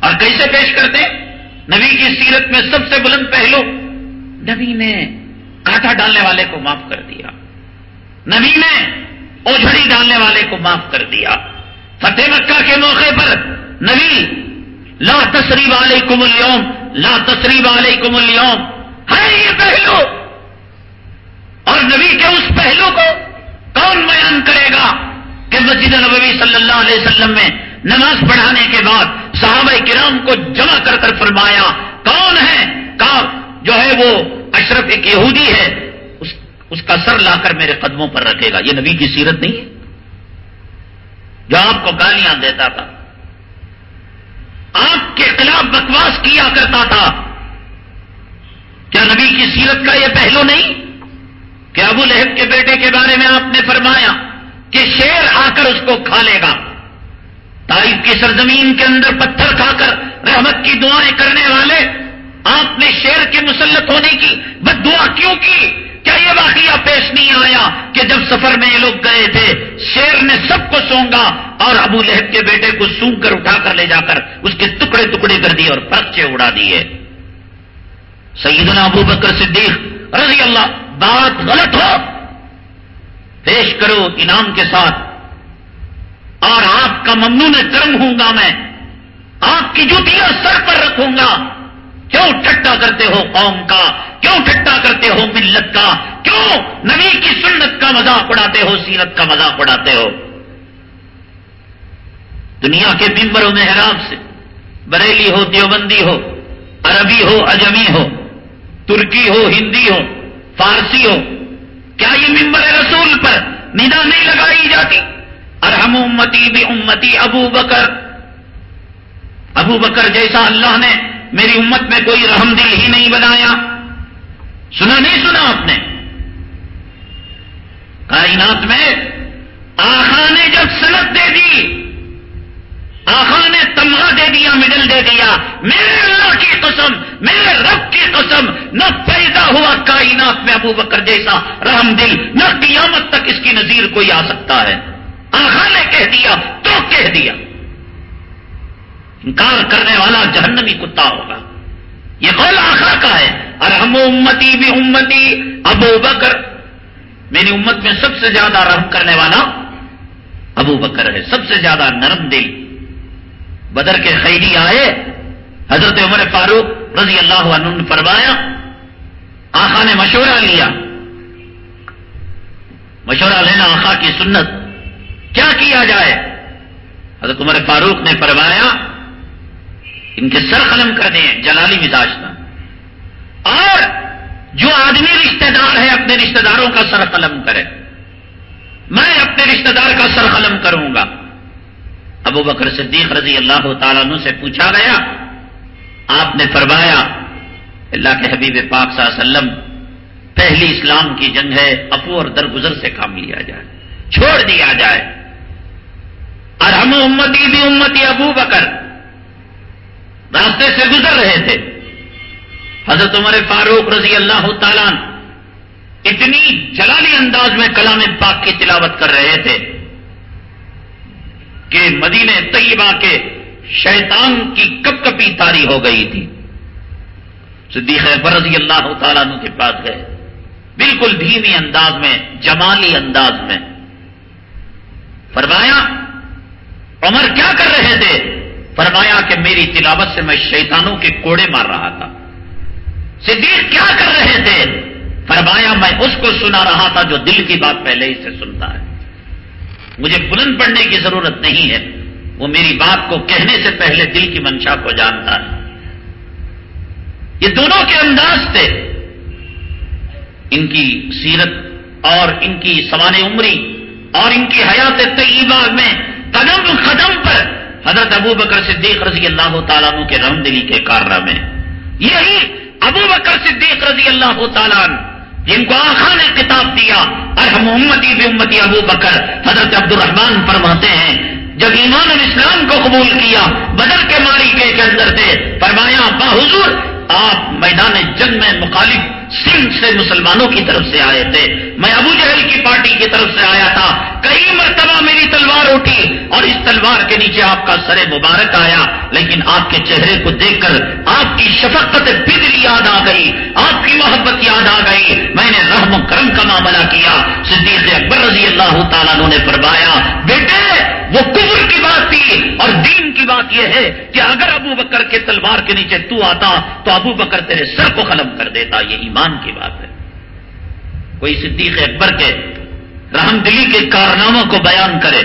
اور کیسے پیش کرتے نبی کی سیرت میں سب سے بلند پہلو۔ نبی نے کاٹا ڈالنے والے کو معاف کر دیا۔ نبی نے اوجھڑی ڈالنے والے کو معاف کر دیا۔ فتح مکہ کے موقع پر نبی، لا تصریب علیکم اليوم، لا تصریب علیکم اليوم۔ ہے یہ پہلو! اور نبی کے اس پہلو کو کون بیان کرے گا کہ مسجد نبوی صلی اللہ علیہ وسلم میں نماز پڑھانے کے بعد صحابہ کرام کو جمع کر کر فرمایا، کون ہے؟ کا جو ہے وہ اشرف ایک یہودی ہے اس کا سر لا کر میرے قدموں پر رکھے گا۔ یہ نبی کی سیرت نہیں ہے؟ جو آپ کو گالیاں دیتا تھا، آپ کے خلاف بکواس کیا کرتا تھا۔ کیا نبی کی سیرت کا یہ پہلو نہیں؟ کہ ابو لہب کے بیٹے کے بارے میں آپ نے فرمایا کہ شیر آ کر اس کو کھا لے گا۔ تائف کی سرزمین کے اندر پتھر کھا کر رحمت کی دعائیں کرنے والے، آپ نے شیر کے مسلط ہونے کی بد دعا کیوں کی؟ کیا یہ واقعہ پیش نہیں آیا کہ جب سفر میں یہ لوگ گئے تھے، شیر نے سب کو سونگا اور ابو لہب کے بیٹے کو سونگ کر اٹھا کر لے جا کر اس کے ٹکڑے ٹکڑے کر دیے اور پرچے اڑا دیے۔ سیدنا ابو بکر صدیق رضی اللہ بات غلط ہو، پیش کرو انعام کے ساتھ۔ اور آپ کا ممنون کرم ہوں گا میں، آپ کی جوتیاں سر پر رکھوں گا۔ کیوں ٹھٹا کرتے ہو قوم کا؟ کیوں ٹھٹا کرتے ہو ملت کا؟ کیوں نبی کی سنت کا مذاق اڑاتے ہو سیرت کا مذاق اڑاتے ہو؟ دنیا کے ممبروں میں حرام سے، بریلی ہو، دیوبندی ہو، عربی ہو، اجمی ہو، ترکی ہو، ہندی ہو فارسی ہو کیا یہ ممبر رسول پر ندا نہیں لگائی جاتی؟ ارحم امتی بھی امتی ابو بکر۔ ابو بکر جیسا اللہ نے میری امت میں کوئی رحم دل ہی نہیں بنایا۔ سنا نہیں سنا آپ نے؟ کائنات میں آخا نے جب صنعت دے دی آخا نے تمغہ دے دیا مڈل دے دیا۔ میرے اللہ کی قسم، میرے رب کی قسم، نہ پیدا ہوا کائنات میں ابو بکر جیسا رحم دل، نہ قیامت تک اس کی نظیر کوئی آ سکتا ہے۔ آخا نے کہہ دیا، تو کہہ دیا۔ انکار کرنے والا جہنمی کتا ہوگا۔ یہ قول آخا کا ہے۔ اور ہم امتی بھی امتی، ابو بکر۔ میری امت میں سب سے زیادہ رحم کرنے والا ابو بکر ہے۔ سب سے زیادہ نرم دل۔ بدر کے خیری آئے، حضرت عمر فاروق رضی اللہ عنہ نے فرمایا آخا نے مشورہ لیا۔ مشورہ لینا آخا کی سنت۔ کیا کیا جائے؟ حضرت عمر فاروق نے فرمایا، ان کے سر قلم کر دیں، جلالی مزاج کا اور جو آدمی رشتہ دار ہے، اپنے رشتہ داروں کا سر قلم کرے۔ میں اپنے رشتہ دار کا سر قلم کروں گا۔ ابو بکر صدیق رضی اللہ تعالیٰ عنہ سے پوچھا گیا، آپ نے فرمایا، اللہ کے حبیب پاک صلی اللہ علیہ وسلم، پہلی اسلام کی جنگ ہے اپو اور درگزر سے کام لیا جائے، چھوڑ دیا جائے۔ اور ہم امتی بھی امتی ابو بکر۔ راستے سے گزر رہے تھے۔ حضرت عمر فاروق رضی اللہ تعالیٰ اتنی جلالی انداز میں کلام پاک کی تلاوت کر رہے تھے۔ کہ مدینہ طیبہ کے شیطان کی کپ کپی تاری ہو گئی تھی۔ صدیق رضی اللہ تعالیٰ عنہ کے پاس گئے۔ بالکل دھیمی انداز میں، جمالی انداز میں۔ فرمایا، عمر کیا کر رہے تھے؟ فرمایا کہ میری تلاوت سے میں شیطانوں کے کوڑے مار رہا تھا۔ صدیق کیا کر رہے تھے؟ فرمایا، میں اس کو سنا رہا تھا جو دل کی بات پہلے ہی سے سنتا ہے۔ مجھے بلند پڑھنے کی ضرورت نہیں ہے۔ وہ میری بات کو کہنے سے پہلے دل کی منشا کو جانتا ہے۔ یہ دونوں کے انداز تھے ان کی سیرت اور ان کی سوان عمری اور ان کی حیات طیبہ میں قدم قدم پر حضرت ابو بکر صدیق رضی اللہ تعالیٰ کے رم دلی کے کارنامے۔ یہی ابو بکر صدیق رضی اللہ تعالیٰ جن کو آخا نے کتاب دیا اور ہم امتی بھی امتی ابو بکر، حضرت عبد الرحمان فرماتے ہیں، جب ایمان الاسلام کو قبول کیا، بدر کے ماری کے اندر سے فرمایا، با حضور آپ میدان جنگ میں مخالف سنگھ سے مسلمانوں کی طرف سے آئے تھے۔ میں ابو جہل کی پارٹی کی طرف سے آیا تھا۔ کئی مرتبہ میری تلوار اٹھی اور اس تلوار کے نیچے آپ کا سر مبارک آیا، لیکن آپ کے چہرے کو دیکھ کر آپ کی شفقت بدل یاد آ گئی، آپ کی محبت یاد آ گئی۔ میں نے رحم و کرم کا معاملہ کیا۔ صدیق اکبر رضی اللہ تعالیٰ نے فرمایا، بیٹے وہ کفر کی بات تھی اور دین کی بات یہ ہے کہ اگر ابو بکر کے تلوار کے نیچے تو آتا تو ابو بکر تیرے سر کو قلم کر دیتا، یہ ایمان کی بات ہے۔ کوئی صدیق اکبر کے رحم دلی کے کارناموں کو بیان کرے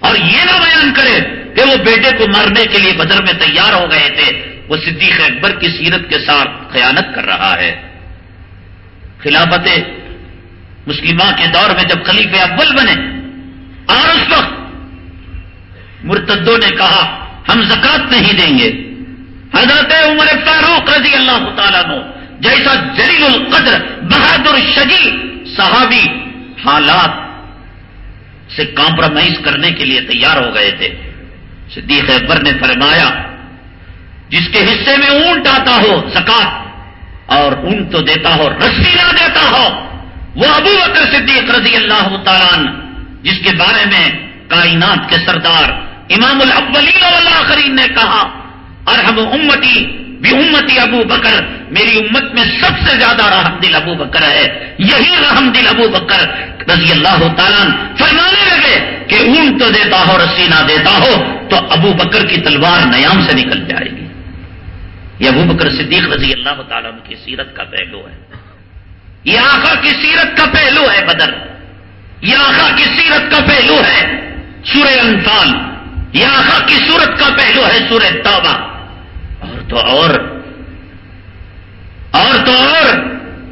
اور یہ نہ بیان کرے کہ وہ بیٹے کو مارنے کے لیے بدر میں تیار ہو گئے تھے، وہ صدیق اکبر کی سیرت کے ساتھ خیانت کر رہا ہے۔ خلافت مسلمہ کے دور میں جب خلیف اول بنے، اور اس وقت مرتدوں نے کہا، ہم زکات نہیں دیں گے۔ حضرت عمر فاروق رضی اللہ تعالیٰ نو جیسا جلیل القدر، بہادر شجی صحابی حالات سے کمپرومائز کرنے کے لیے تیار ہو گئے تھے۔ صدیق اکبر نے فرمایا، جس کے حصے میں اونٹ آتا ہو زکات اور اونٹ تو دیتا ہو، رسی نہ دیتا ہو، وہ ابو بکر صدیق رضی اللہ تعالیٰ جس کے بارے میں کائنات کے سردار امام الاولین والآخرین نے کہا اور ہم امتی بھی امتی ابو بکر، میری امت میں سب سے زیادہ رحم دل ابو بکر ہے۔ یہی رحم دل ابو بکر رضی اللہ تعالیٰ فرمانے لگے کہ اون تو دیتا ہو رسی نہ دیتا ہو، تو ابو بکر کی تلوار نیام سے نکل جائے گی۔ یہ ابو بکر صدیق رضی اللہ تعالیٰ کی سیرت کا پہلو ہے۔ یہ آقا کی سیرت کا پہلو ہے بدر۔ یہ آقا کی سیرت کا پہلو ہے سورہ انفال۔ یہ کی صورت کا پہلو ہے سورہ توبہ۔ اور تو اور۔ اور تو اور۔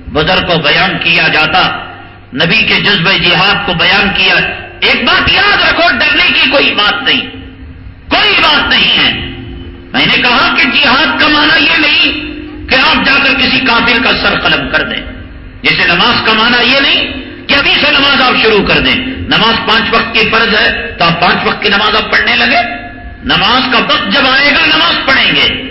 بدر کو بیان کیا جاتا۔ نبی کے جذبہ جہاد کو بیان کیا۔ ایک بات یاد رکھو، ڈرنے کی کوئی بات نہیں۔ کوئی بات نہیں ہے۔ میں نے کہا کہ جہاد کا معنی یہ نہیں کہ آپ جا کر کسی کافر کا سر قلم کر دیں۔ جیسے نماز کا معنی یہ نہیں کہ ابھی سے نماز آپ شروع کر دیں۔ نماز پانچ وقت کی فرض ہے تو آپ پانچ وقت کی نماز آپ پڑھنے لگے۔ نماز کا وقت جب آئے گا نماز پڑھیں گے۔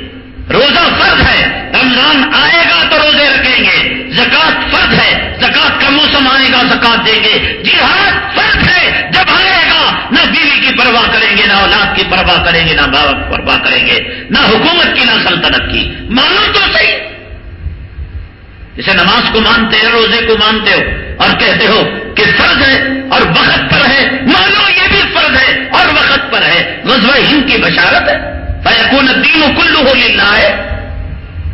روزہ فرض ہے، رمضان آئے گا تو روزے رکھیں گے۔ زکات فرض ہے زکات کا موسم آئے گا زکات دیں گے۔ جہاد فرض ہے، جب آئے گا، نہ بیوی کی پرواہ کریں گے، نہ اولاد کی پرواہ کریں گے، نہ باپ کی پرواہ کریں گے۔ نہ حکومت کی، نہ سلطنت کی۔ مانو تو صحیح۔ جسے نماز کو مانتے ہیں، روزے کو مانتے ہو، اور کہتے ہو کہ فرض ہے اور وقت پر ہے۔ مانو، یہ بھی فرض ہے اور وقت پر ہے۔ غزوہ ہند کی بشارت ہے۔ فیقون دین و کلو ہو لینا ہے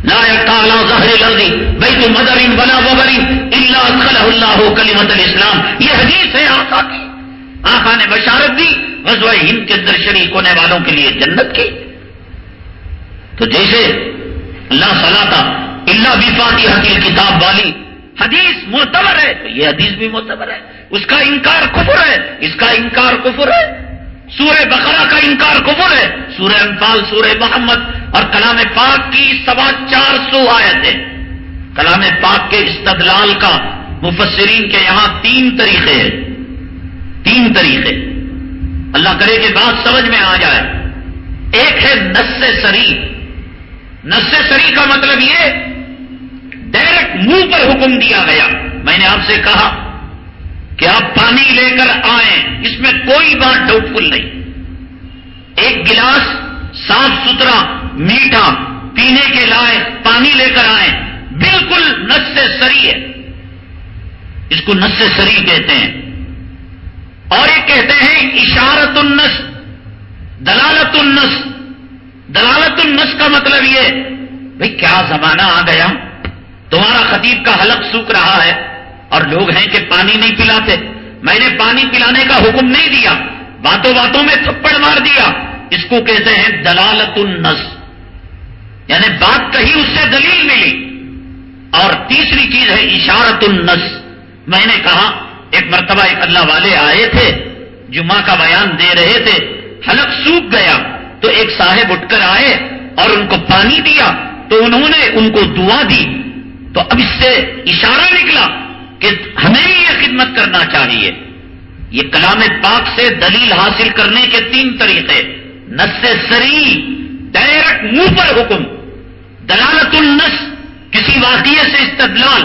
لا کالا ظاہر لفظی بھائی تو مدرین بنا وبرین اللہ صلی اللہ کلیمت الاسلام یہ حدیث ہے آقا کی۔ آقا نے بشارت دی۔ غزوہ ہند کے اندر شریک ہونے والوں کے لیے جنت کی۔ تو جیسے اللہ صلاح اللہ بھی فاتحہ کی کتاب والی۔ حدیث معتبر ہے۔ تو یہ حدیث بھی معتبر ہے۔ اس کا انکار کفر ہے۔ اس کا انکار کفر ہے۔ سورہ بقرہ کا انکار کفر ہے۔ سورہ انفال سورہ محمد اور کلام پاک کی سوا چار سو آیتیں۔ کلام پاک کے استدلال کا مفسرین کے یہاں تین طریقے ہیں۔ تین طریقے۔ اللہ کرے کہ بات سمجھ میں آ جائے۔ ایک ہے نس سری۔ نس سری کا مطلب یہ منہ پر حکم دیا گیا۔ میں نے آپ سے کہا کہ آپ پانی لے کر آئیں، اس میں کوئی بات ڈاؤٹ فل نہیں۔ ایک گلاس صاف ستھرا، میٹھا پینے کے لائے پانی لے کر آئیں، بالکل نس سے سری ہے۔ اس کو نس سے سری کہتے ہیں۔ اور یہ کہتے ہیں اشارت النس دلالت النس دلالت النس کا مطلب یہ بھئی کیا زمانہ آ گیا؟ تمہارا خطیب کا حلق سوکھ رہا ہے اور لوگ ہیں کہ پانی نہیں پلاتے۔ میں نے پانی پلانے کا حکم نہیں دیا۔ باتوں باتوں میں تھپڑ مار دیا۔ اس کو کہتے ہیں دلالت النس یعنی بات کہی اس سے دلیل ملی۔ اور تیسری چیز ہے اشارت النس میں نے کہا، ایک مرتبہ ایک اللہ والے آئے تھے، جمعہ کا بیان دے رہے تھے، حلق سوکھ گیا۔ تو ایک صاحب اٹھ کر آئے اور ان کو پانی دیا۔ تو انہوں نے ان کو دعا دی۔ تو اب اس سے اشارہ نکلا کہ ہمیں بھی یہ خدمت کرنا چاہیے۔ یہ کلام پاک سے دلیل حاصل کرنے کے تین طریقے۔ نس سری، ڈائریکٹ منہ پر حکم۔ دلالت النس کسی واقعے سے استدلال۔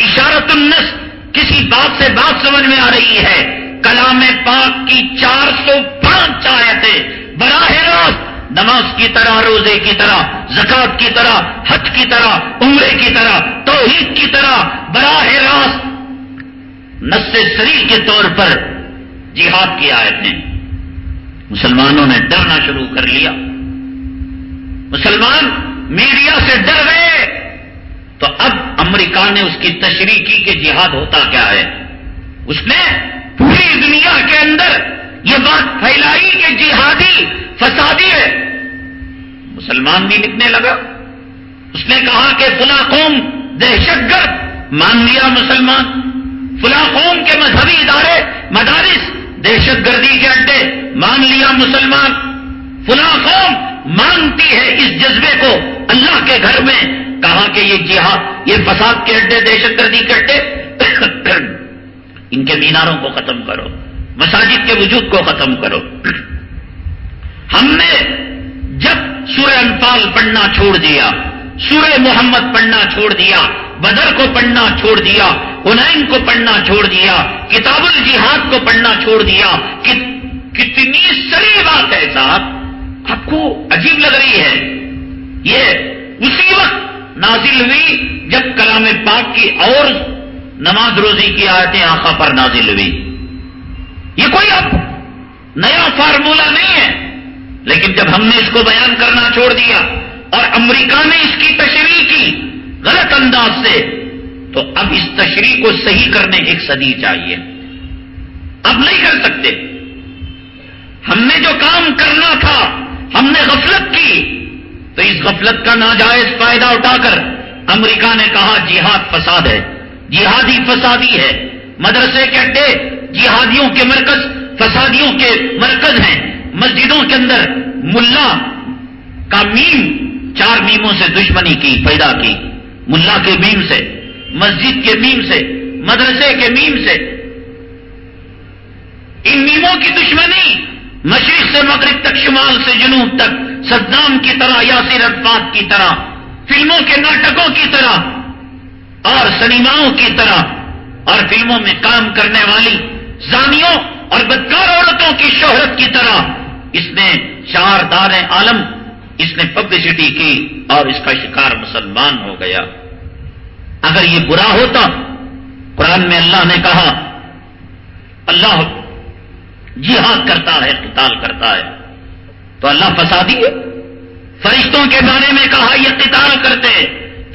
اشارت النس کسی بات سے بات سمجھ میں آ رہی ہے۔ کلام پاک کی چار سو پانچ آیتیں۔ براہ راست نماز کی طرح، روزے کی طرح زکات کی طرح، حج کی طرح، عمرے کی طرح، توحید کی طرح، براہ راست نس سری کے طور پر جہاد کی آیتیں مسلمانوں نے ڈرنا شروع کر لیا۔ مسلمان میڈیا سے ڈر گئے۔ تو اب امریکہ نے اس کی تشریح کی کہ جہاد ہوتا کیا ہے؟ اس نے پوری دنیا کے اندر یہ بات پھیلائی کہ جہادی فسادی ہے۔ مسلمان بھی لکھنے لگا۔ اس نے کہا کہ فلاں قوم دہشت گرد۔ مان لیا مسلمان۔ فلاں قوم کے مذہبی ادارے، مدارس، دہشت گردی کے اڈے۔ مان لیا مسلمان۔ فلاں قوم مانتی ہے اس جذبے کو اللہ کے گھر میں۔ کہا کہ یہ جہاد، یہ فساد کے اڈے، دہشت گردی کے اڈے۔ *coughs* ان کے میناروں کو ختم کرو، مساجد کے وجود کو ختم کرو۔ *coughs* ہم نے جب سورہ انفال پڑھنا چھوڑ دیا، سورہ محمد پڑھنا چھوڑ دیا، بدر کو پڑھنا چھوڑ دیا انائن کو پڑھنا چھوڑ دیا، کتاب الجہاد کو پڑھنا چھوڑ دیا کتنی سری بات ہے صاحب، آپ کو عجیب لگ رہی ہے۔ یہ اسی وقت نازل ہوئی جب کلام پاک کی اور نماز روزی کی آیتیں آخا پر نازل ہوئی۔ یہ کوئی اب نیا فارمولہ نہیں ہے۔ لیکن جب ہم نے اس کو بیان کرنا چھوڑ دیا اور امریکہ نے اس کی تشریح کی غلط انداز سے، تو اب اس تشریح کو صحیح کرنے ایک صدی چاہیے۔ اب نہیں کر سکتے۔ ہم نے جو کام کرنا تھا، ہم نے غفلت کی۔ تو اس غفلت کا ناجائز فائدہ اٹھا کر امریکہ نے کہا، جہاد فساد ہے۔ جہادی فسادی ہے۔ مدرسے کے اڈے جہادیوں کے مرکز، فسادیوں کے مرکز ہیں۔ مسجدوں کے اندر ملا کا میم، چار میموں سے دشمنی کی، پیدا کی۔ ملا کے میم سے، مسجد کے میم سے، مدرسے کے میم سے۔ ان میموں کی دشمنی مشرق سے مغرب تک، شمال سے جنوب تک، صدام کی طرح، یاسر اطفاق کی طرح، فلموں کے ناٹکوں کی طرح، اور سنیماؤں کی طرح۔ اور فلموں میں کام کرنے والی زانیوں اور بدکار عورتوں کی شہرت کی طرح اس نے چار دار عالم اس نے پبلسٹی کی اور اس کا شکار مسلمان ہو گیا۔ اگر یہ برا ہوتا، قرآن میں اللہ نے کہا، اللہ جہاد کرتا ہے، قتال کرتا ہے۔ تو اللہ فسادی ہے۔ فرشتوں کے بارے میں کہا، یہ قتال کرتے۔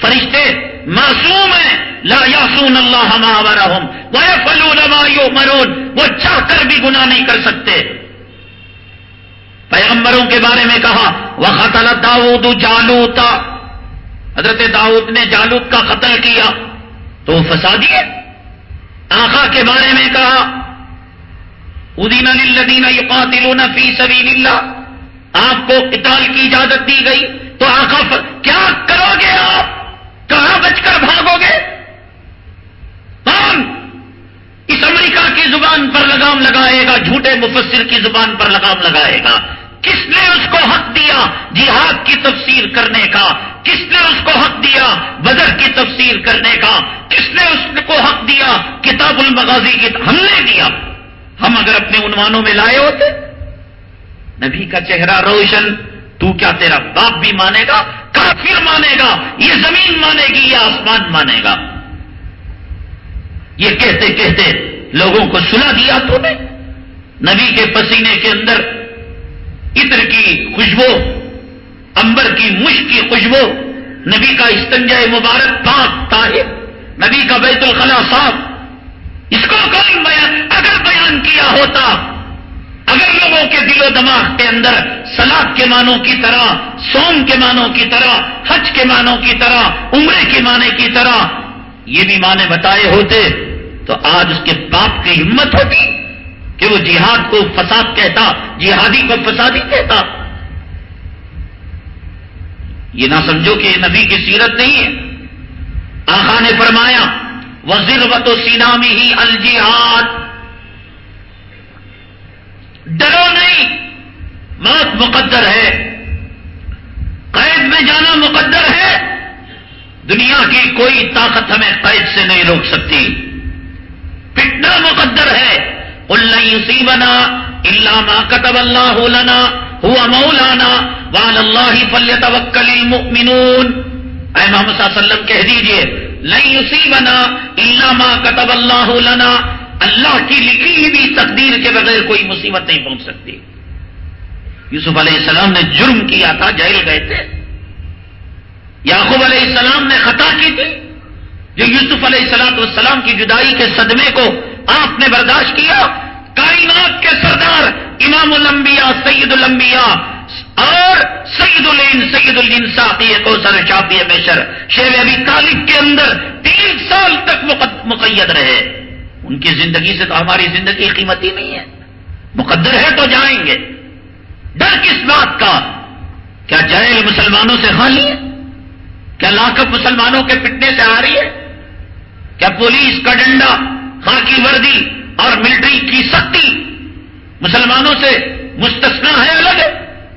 فرشتے معصوم ہیں. لا یاسون اللہ ہمارا وہ فلو مرون وہ چاہ کر بھی گناہ نہیں کر سکتے. پیغمبروں کے بارے میں کہا وہ خطل داود جالوتا حضرت داؤد نے جالوت کا قتل کیا. تو وہ فسادی ہے آخا کے بارے میں کہا ادین لدین یقاتلون فی سبیل اللہ آپ کو قتال کی اجازت دی گئی. تو آخا کیا کرو گے آپ؟ کہاں بچ کر بھاگو گے؟ کون اس امریکہ کی زبان پر لگام لگائے گا، جھوٹے مفسر کی زبان پر لگام لگائے گا؟ کس نے اس کو حق دیا جہاد کی تفسیر کرنے کا؟ کس نے اس کو حق دیا بدر کی تفسیر کرنے کا؟ کس نے اس کو حق دیا کتاب المغازی کی؟ ہم نے دیا۔ ہم اگر اپنے عنوانوں میں لائے ہوتے، نبی کا چہرہ روشن تو کیا تیرا باپ بھی مانے گا؟ کافر مانے گا؟ یہ زمین مانے گی، یہ آسمان مانے گا؟ یہ کہتے کہتے لوگوں کو سلا دیا تو نے نبی کے پسینے کے اندر عطر کی خوشبو امبر کی مشک کی خوشبو، نبی کا استنجا مبارک پاک طاہر، نبی کا بیت الخلا صاحب اس کو کون بیان، اگر بیان کیا ہوتا اگر لوگوں کے دل و دماغ کے اندر سلاد کے معنوں کی طرح سوم کے معنوں کی طرح، حج کے معنوں کی طرح، عمرے کے معنی کی طرح یہ بھی معنی بتائے ہوتے، تو آج اس کے باپ کی ہمت ہوتی کہ وہ جہاد کو فساد کہتا، جہادی کو فسادی کہتا۔ یہ نہ سمجھو کہ یہ نبی کی سیرت نہیں ہے۔ آخا نے فرمایا وزیر و تو سینا میں ہی الجہاد ڈرو نہیں۔ موت مقدر ہے۔ قید میں جانا مقدر ہے۔ دنیا کی کوئی طاقت ہمیں قید سے نہیں روک سکتی۔ پٹنا مقدر ہے۔ يصيبنا الا ما كتب الله لنا، هو مولانا، وعلى الله فليتوكل المؤمنون۔ اے محمد صلی اللہ علیہ وسلم، کہہ دیجیے، لن يصيبنا الا ما كتب الله لنا اللہ کی لکھی ہوئی تقدیر کے بغیر کوئی مصیبت نہیں پہنچ سکتی۔ یوسف علیہ السلام نے جرم کیا تھا، جیل گئے تھے۔ یعقوب علیہ السلام نے خطا کی تھی، جو یوسف علیہ السلام والسلام کی جدائی کے صدمے کو آپ نے برداشت کیا۔ کائنات کے سردار امام الانبیاء، سید الانبیاء اور سعید الین سعید الدین ساقی کو سر شافی میشر شیر ابھی طالب کے اندر تین سال تک مقید رہے۔ ان کی زندگی سے تو ہماری زندگی قیمتی نہیں ہے۔ مقدر ہے تو جائیں گے۔ ڈر کس بات کا؟ کیا جیل مسلمانوں سے خالی ہے؟ کیا لاکھ مسلمانوں کے پٹنے سے آ رہی ہے؟ کیا پولیس کا ڈنڈا، خاکی وردی اور ملٹری کی سختی مسلمانوں سے مستثنا ہے الگ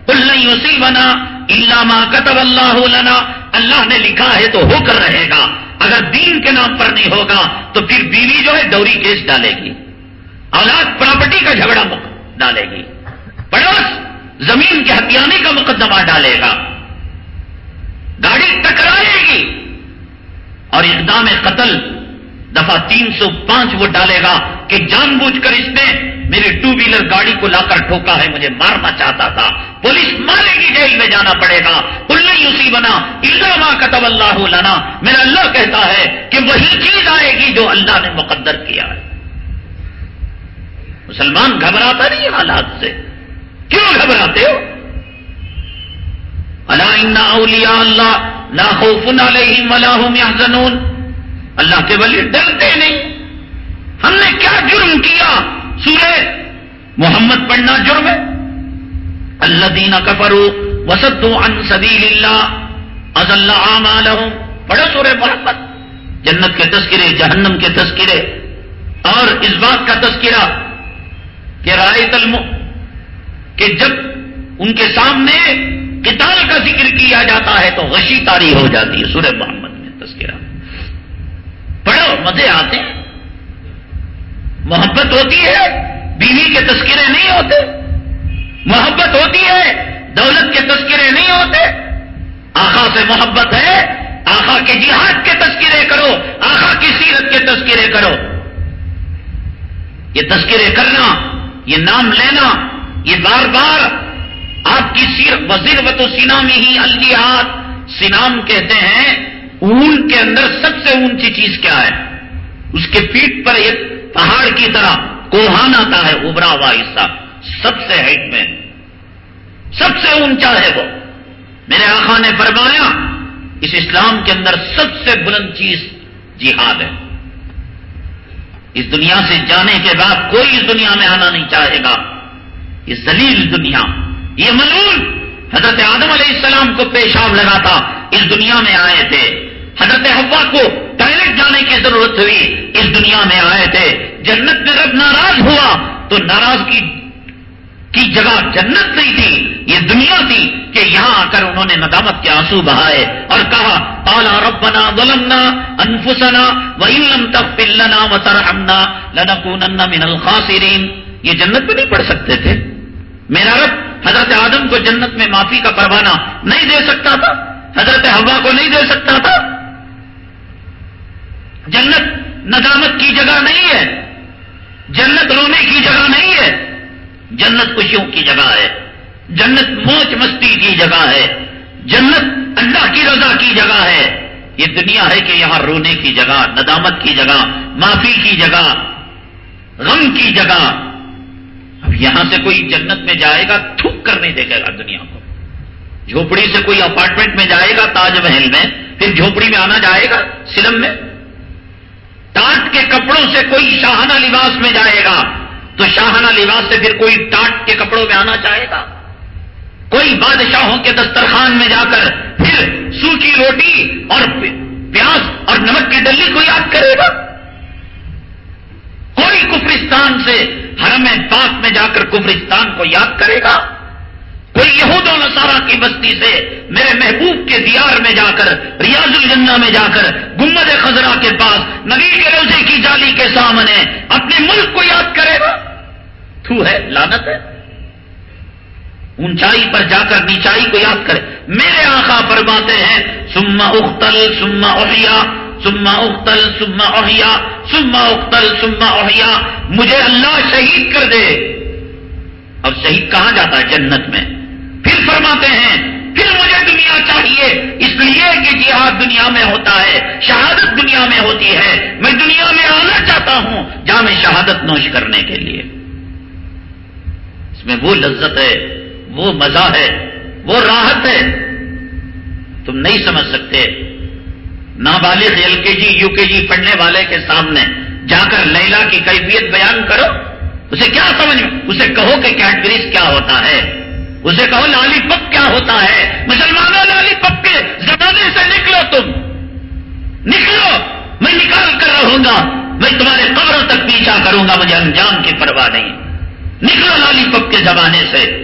کل نہیں اسی بنا علامہ کتب اللہ لنا۔ اللہ نے لکھا ہے تو ہو کر رہے گا۔ اگر دین کے نام پر نہیں ہوگا تو پھر بیوی جو ہے ڈوری کیس ڈالے گی۔ اولاد پراپرٹی کا جھگڑا ڈالے گی۔ پڑوس زمین کے ہتھیانے کا مقدمہ ڈالے گا۔ گاڑی ٹکرائے گی۔ اور اقدام قتل دفعہ تین سو پانچ وہ ڈالے گا کہ جان بوجھ کر اس نے میری ٹو ویلر گاڑی کو لا کر ٹھوکا ہے، مجھے مارنا چاہتا تھا۔ پولیس مارے گی جیل میں جانا پڑے گا۔ کل بنا اللہ کتب اللہ لنا۔ میرا اللہ کہتا ہے کہ وہی چیز آئے گی جو اللہ نے مقدر کیا ہے۔ مسلمان گھبراتا نہیں حالات سے۔ کیوں گھبراتے ہو؟ اللہ اولیاء اللہ لا خوف علیہم ولا هم يحزنون اللہ کے ولی ڈرتے نہیں۔ ہم نے کیا جرم کیا؟ سورہ محمد پڑھنا جرم ہے۔ اللہ دینا کفرو وسط عن سبیل اللہ از اللہ عام سورہ محمد۔ جنت کے تذکرے، جہنم کے تذکرے۔ اور اس بات کا تذکرہ کہ رائے تلم کہ جب ان کے سامنے کتاب کا ذکر کیا جاتا ہے تو غشی تاری ہو جاتی ہے، سورہ محمد میں تذکرہ۔ پڑھو، مزے آتے ہیں۔ محبت ہوتی ہے، بیوی کے تذکرے نہیں ہوتے۔ محبت ہوتی ہے دولت کے تذکرے نہیں ہوتے۔ آخا سے محبت ہے آخا کے جہاد کے تذکرے کرو آخا کی سیرت کے تذکرے کرو۔ یہ تذکرے کرنا، یہ نام لینا، یہ بار بار آپ کی سیر وزیر و تو سینا میں ہی الجہاد، سینام کہتے ہیں، اون کے اندر سب سے اونچی چیز کیا ہے؟ اس کے پیٹ پر ایک پہاڑ کی طرح کوہان آتا ہے، ابرا ہوا حصہ، سب سے ہائٹ میں۔ سب سے اونچا ہے وہ۔ میرے آخا نے فرمایا، اس اسلام کے اندر سب سے بلند چیز جہاد ہے۔ اس دنیا سے جانے کے بعد کوئی اس دنیا میں آنا نہیں چاہے گا۔ یہ زلیل دنیا۔ یہ ملون حضرت آدم علیہ السلام کو پیشاب لگا تھا۔ اس دنیا میں آئے تھے۔ حضرت ہوا کو ٹوائلٹ جانے کی ضرورت ہوئی۔ اس دنیا میں آئے تھے۔ جنت میں رب ناراض ہوا تو ناراضگی کی جگہ جنت نہیں تھی، یہ دنیا تھی کہ یہاں آ کر انہوں نے ندامت کے آنسو بہائے اور کہا پالا ربنا ظلمنا انفسنا وَإِن لَمْ تَغْفِرْ لَنَا وَتَرْحَمْنَا لَنَكُونَنَّ مِنَ الْخَاسِرِينَ یہ جنت میں نہیں پڑھ سکتے تھے۔ میرا رب حضرت آدم کو جنت میں معافی کا پروانہ نہیں دے سکتا تھا، حضرت ہوا کو نہیں دے سکتا تھا۔ جنت ندامت کی جگہ نہیں ہے۔ جنت رونے کی جگہ نہیں ہے۔ جنت خوشیوں کی جگہ ہے۔ جنت موج مستی کی جگہ ہے۔ جنت اللہ کی رضا کی جگہ ہے۔ یہ دنیا ہے کہ یہاں رونے کی جگہ، ندامت کی جگہ، معافی کی جگہ، غم کی جگہ۔ اب یہاں سے کوئی جنت میں جائے گا، تھوک کر نہیں دیکھے گا دنیا کو۔ جھوپڑی سے کوئی اپارٹمنٹ میں جائے گا، تاج محل میں، پھر جھوپڑی میں آنا جائے گا، سلم میں۔ ٹاٹ کے کپڑوں سے کوئی شاہانہ لباس میں جائے گا۔ تو شاہانہ لباس سے پھر کوئی ٹاٹ کے کپڑوں میں آنا چاہے گا؟ کوئی بادشاہوں کے دسترخوان میں جا کر پھر سوکھی روٹی اور پیاز اور نمک کی ڈلی کو یاد کرے گا؟ کوئی کفرستان سے حرم پاک میں جا کر کفرستان کو یاد کرے گا؟ کوئی یہود و نصارہ کی بستی سے میرے محبوب کے دیار میں جا کر ریاض الجنہ میں جا کر گمد خزرہ کے پاس نبی کے روزے کی جالی کے سامنے اپنے ملک کو یاد کرے گا؟ تھو ہے لانت ہے۔ اونچائی پر جا کر نیچائی کو یاد کرے۔ میرے آخا فرماتے ہیں سما اختل سما احیا سما اختل سما اوہیا سما اختل سما اوہیا مجھے اللہ شہید کر دے۔ اور شہید کہاں جاتا ہے؟ جنت میں۔ پھر فرماتے ہیں، پھر مجھے دنیا چاہیے۔ اس لیے کہ جہاد دنیا میں ہوتا ہے، شہادت دنیا میں ہوتی ہے۔ میں دنیا میں آنا چاہتا ہوں جہاں میں شہادت نوش کرنے کے لیے۔ میں وہ لذت ہے، وہ مزہ ہے، وہ راحت ہے۔ تم نہیں سمجھ سکتے۔ نابالغ ایل کے جی یو کے جی پڑھنے والے کے سامنے جا کر لیلا کی کیفیت بیان کرو۔ اسے کیا سمجھ اسے کہو کہ کیٹگریز کیا ہوتا ہے۔ اسے کہو لالی پپ کیا ہوتا ہے۔ مسلمانوں لالی پپ کے زمانے سے نکلو تم۔ نکلو۔ میں نکال کر رہوں گا۔ میں تمہارے قبروں تک پیچھا کروں گا۔ مجھے انجام کی پرواہ نہیں۔ نکلو لالی پپ کے زمانے سے۔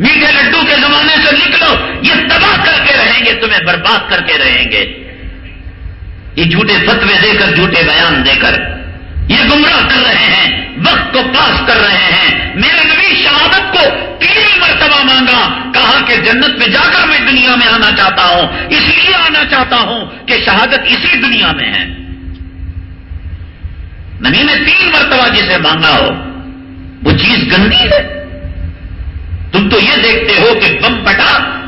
میٹھے لڈو کے زمانے سے نکلو۔ یہ تباہ کر کے رہیں گے، تمہیں برباد کر کے رہیں گے۔ یہ جھوٹے فتوے دے کر، جھوٹے بیان دے کر۔ یہ گمراہ کر رہے ہیں، وقت کو پاس کر رہے ہیں۔ میرے نبی شہادت کو تین مرتبہ مانگا۔ کہا کہ جنت میں جا کر میں دنیا میں آنا چاہتا ہوں۔ اس لیے آنا چاہتا ہوں کہ شہادت اسی دنیا میں ہے۔ نبی نے تین مرتبہ جسے مانگا ہو۔ وہ چیز گندی ہے۔ تم تو یہ دیکھتے ہو کہ بم پٹا،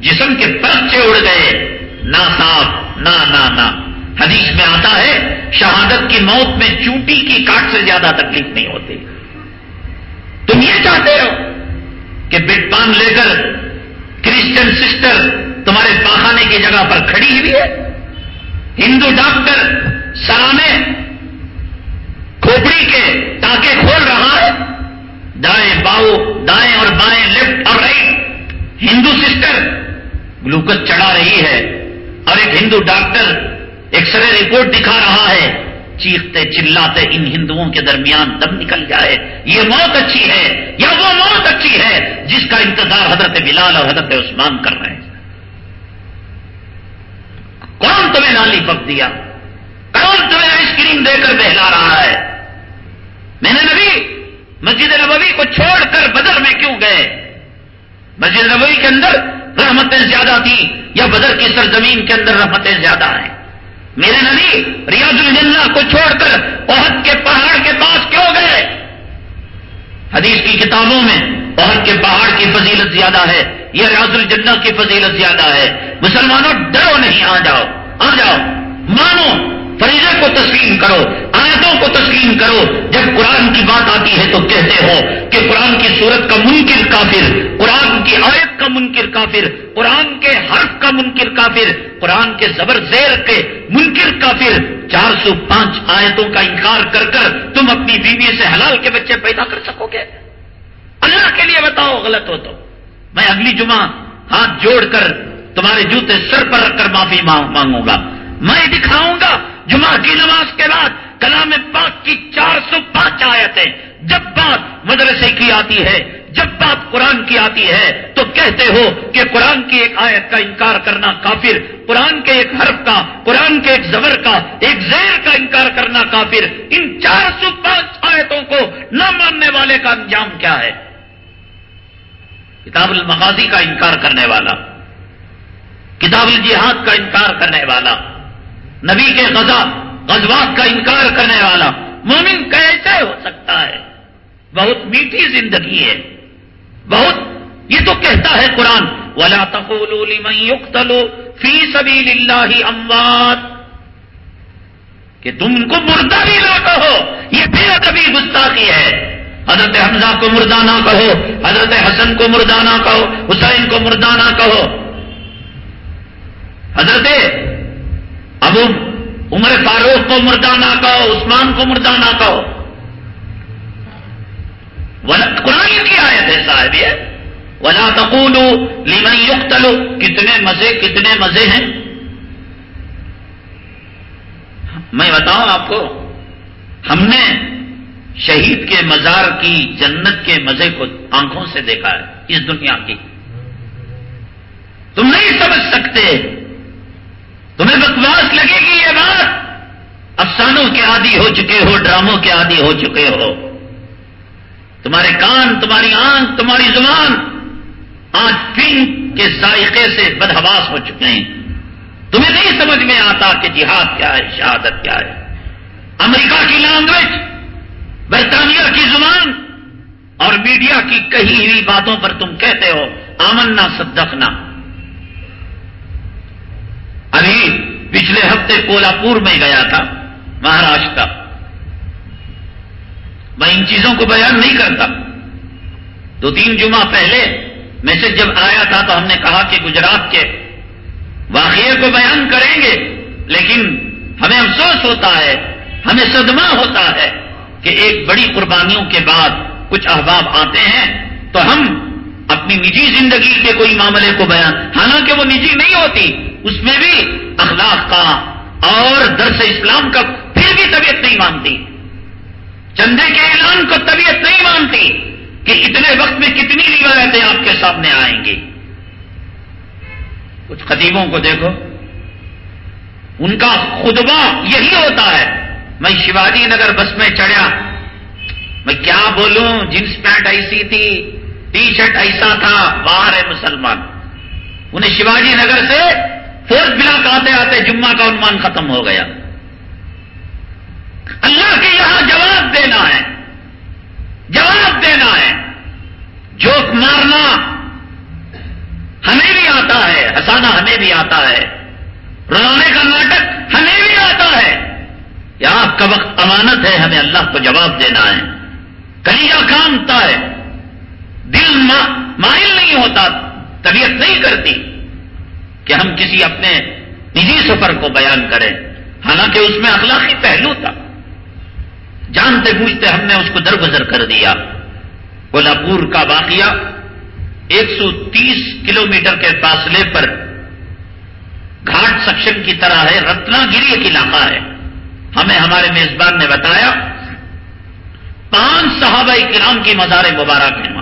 جسم کے پرچے اڑ گئے۔ نہ صاف نہ نہ نہ حدیث میں آتا ہے، شہادت کی موت میں چوٹی کی کاٹ سے زیادہ تکلیف نہیں ہوتی۔ تم یہ چاہتے ہو کہ بٹ پان لے کر کرسچن سسٹر تمہارے پاخانے کی جگہ پر کھڑی ہوئی ہے۔ ہندو ڈاکٹر سرانے کھوپڑی کے ٹانکے کھول رہا ہے۔ دائیں باؤ دائیں اور بائیں لیفٹ اور رائٹ۔ ہندو سسٹر گلوکوز چڑھا رہی ہے اور ایک ہندو ڈاکٹر ایکس رے رپورٹ دکھا رہا ہے۔ چیختے چلاتے ان ہندوؤں کے درمیان دم نکل جائے۔ یہ موت اچھی ہے۔ یا وہ موت اچھی ہے جس کا انتظار حضرت بلال اور حضرت عثمان کر رہے ہیں۔ کون تمہیں نالی پک دیا؟ کون تمہیں آئس کریم دے کر بہلا رہا ہے؟ میں نے نبی مسجد نبوی کو چھوڑ کر بدر میں کیوں گئے؟ مسجد نبوی کے اندر رحمتیں زیادہ تھیں یا بدر کی سرزمین کے اندر رحمتیں زیادہ ہیں؟ میرے نبی ریاض الجنہ کو چھوڑ کر عہد کے پہاڑ کے پاس کیوں گئے؟ حدیث کی کتابوں میں عہد کے پہاڑ کی فضیلت زیادہ ہے، یہ ریاض الجنہ کی فضیلت زیادہ ہے۔ مسلمانوں، ڈرو نہیں، آ جاؤ آ جاؤ۔ مانو فریضے کو تسلیم کرو، آیتوں کو تسلیم کرو۔ جب قرآن کی بات آتی ہے تو کہتے ہو کہ قرآن کی صورت کا منکر کافر، قرآن کی آیت کا منکر کافر، قرآن کے حرف کا منکر کافر، قرآن کے زبر زیر کے منکر کافر۔ چار سو پانچ آیتوں کا انکار کر کر تم اپنی بیوی سے حلال کے بچے پیدا کر سکو گے۔ اللہ کے لیے بتاؤ، غلط ہو تو۔ میں اگلی جمعہ ہاتھ جوڑ کر تمہارے جوتے سر پر رکھ کر معافی مانگوں گا۔ میں دکھاؤں گا جمعہ کی نماز کے بعد کلام پاک کی چار سو پانچ آیتیں جب بات مدرسے کی آتی ہے، جب بات قرآن کی آتی ہے، تو کہتے ہو کہ قرآن کی ایک آیت کا انکار کرنا کافر، قرآن کے ایک حرف کا، قرآن کے ایک زبر کا، ایک زیر کا انکار کرنا کافر۔ ان چار سو پانچ آیتوں کو نہ ماننے والے کا انجام کیا ہے؟ کتاب المغازی کا انکار کرنے والا، کتاب الجہاد کا انکار کرنے والا۔ نبی کے غزہ، غزوات کا انکار کرنے والا۔ مومن کیسے ہو سکتا ہے؟ بہت میٹھی زندگی ہے۔ بہت، یہ تو کہتا ہے قرآن، ولا تقولوا فی سبیل اللہ اموات کہ تم ان کو مردہ بھی نہ کہو، یہ بے ادبی گستاخی ہے۔ حضرت حمزہ کو مردہ نہ کہو، حضرت حسن کو مردہ نہ کہو، حسین کو مردہ نہ کہو۔ حضرت ابو عمر فاروق کو مردہ نہ کہو، عثمان کو مردہ نہ کہو۔ قرآن کی آیت ہے صاحب یہ۔ ولا تقول لمن يقتل۔ کتنے مزے کتنے مزے ہیں۔ میں بتاؤں آپ کو، ہم نے شہید کے مزار کی جنت کے مزے کو آنکھوں سے دیکھا ہے، اس دنیا کی۔ تم نہیں سمجھ سکتے تمہیں بکواس لگے گی یہ بات؟ افسانوں کے عادی ہو چکے ہو، ڈراموں کے عادی ہو چکے ہو۔ تمہارے کان، تمہاری آنکھ، تمہاری زبان آج فلم کے ذائقے سے بدہواس ہو چکے ہیں۔ تمہیں نہیں سمجھ میں آتا کہ جہاد کیا ہے، شہادت کیا ہے۔ امریکہ کی لینگویج، برطانیہ کی زبان اور میڈیا کی کہی ہوئی باتوں پر تم کہتے ہو، آمنا صدقنا۔ ابھی پچھلے ہفتے کولاپور میں گیا تھا مہاراشٹر میں ان چیزوں کو بیان نہیں کرتا۔ دو تین جمعہ پہلے میسج جب آیا تھا تو ہم نے کہا کہ گجرات کے واقعے کو بیان کریں گے، لیکن ہمیں افسوس ہوتا ہے، ہمیں صدمہ ہوتا ہے کہ ایک بڑی قربانیوں کے بعد کچھ احباب آتے ہیں تو ہم اپنی نجی زندگی کے کوئی معاملے کو بیان، حالانکہ وہ نجی نہیں ہوتی۔ اس میں بھی اخلاق کا اور درس اسلام کا پھر بھی طبیعت نہیں مانتی۔ چندے کے اعلان کو طبیعت نہیں مانتی کہ اتنے وقت میں کتنی روایتیں آپ کے سامنے آئیں گی۔ کچھ خطیبوں کو دیکھو۔ ان کا خطبہ یہی ہوتا ہے۔ میں شیواجی نگر بس میں چڑھا میں کیا بولوں؟ جنس پینٹ ایسی تھی، ٹی شرٹ ایسا تھا، باہر ہے مسلمان۔ انہیں شیواجی نگر سے فورتھ بلاک آتے آتے جمعہ کا عنوان ختم ہو گیا۔ اللہ کے یہاں جواب دینا ہے۔ جواب دینا ہے۔ جوک مارنا ہمیں بھی آتا ہے۔ ہسانا ہمیں بھی آتا ہے۔ رونے کا ناٹک ہمیں بھی آتا ہے۔ یا آپ کا وقت امانت ہے، ہمیں اللہ کو جواب دینا ہے۔ کلیجا کامتا ہے۔ دل مائل نہیں ہوتا، طبیعت نہیں کرتی۔ کہ ہم کسی اپنے نجی سفر کو بیان کریں۔ حالانکہ اس میں اخلاقی پہلو تھا۔ جانتے بوجھتے ہم نے اس کو درگزر کر دیا۔ کولہاپور کا واقعہ ایک سو تیس کلو میٹر کے فاصلے پر گھاٹ سیکشن کی طرح ہے رتنا گری ایک علاقہ ہے۔ ہمیں ہمارے میزبان نے بتایا، پانچ صحابہ کرام کی مزار مبارک ہیں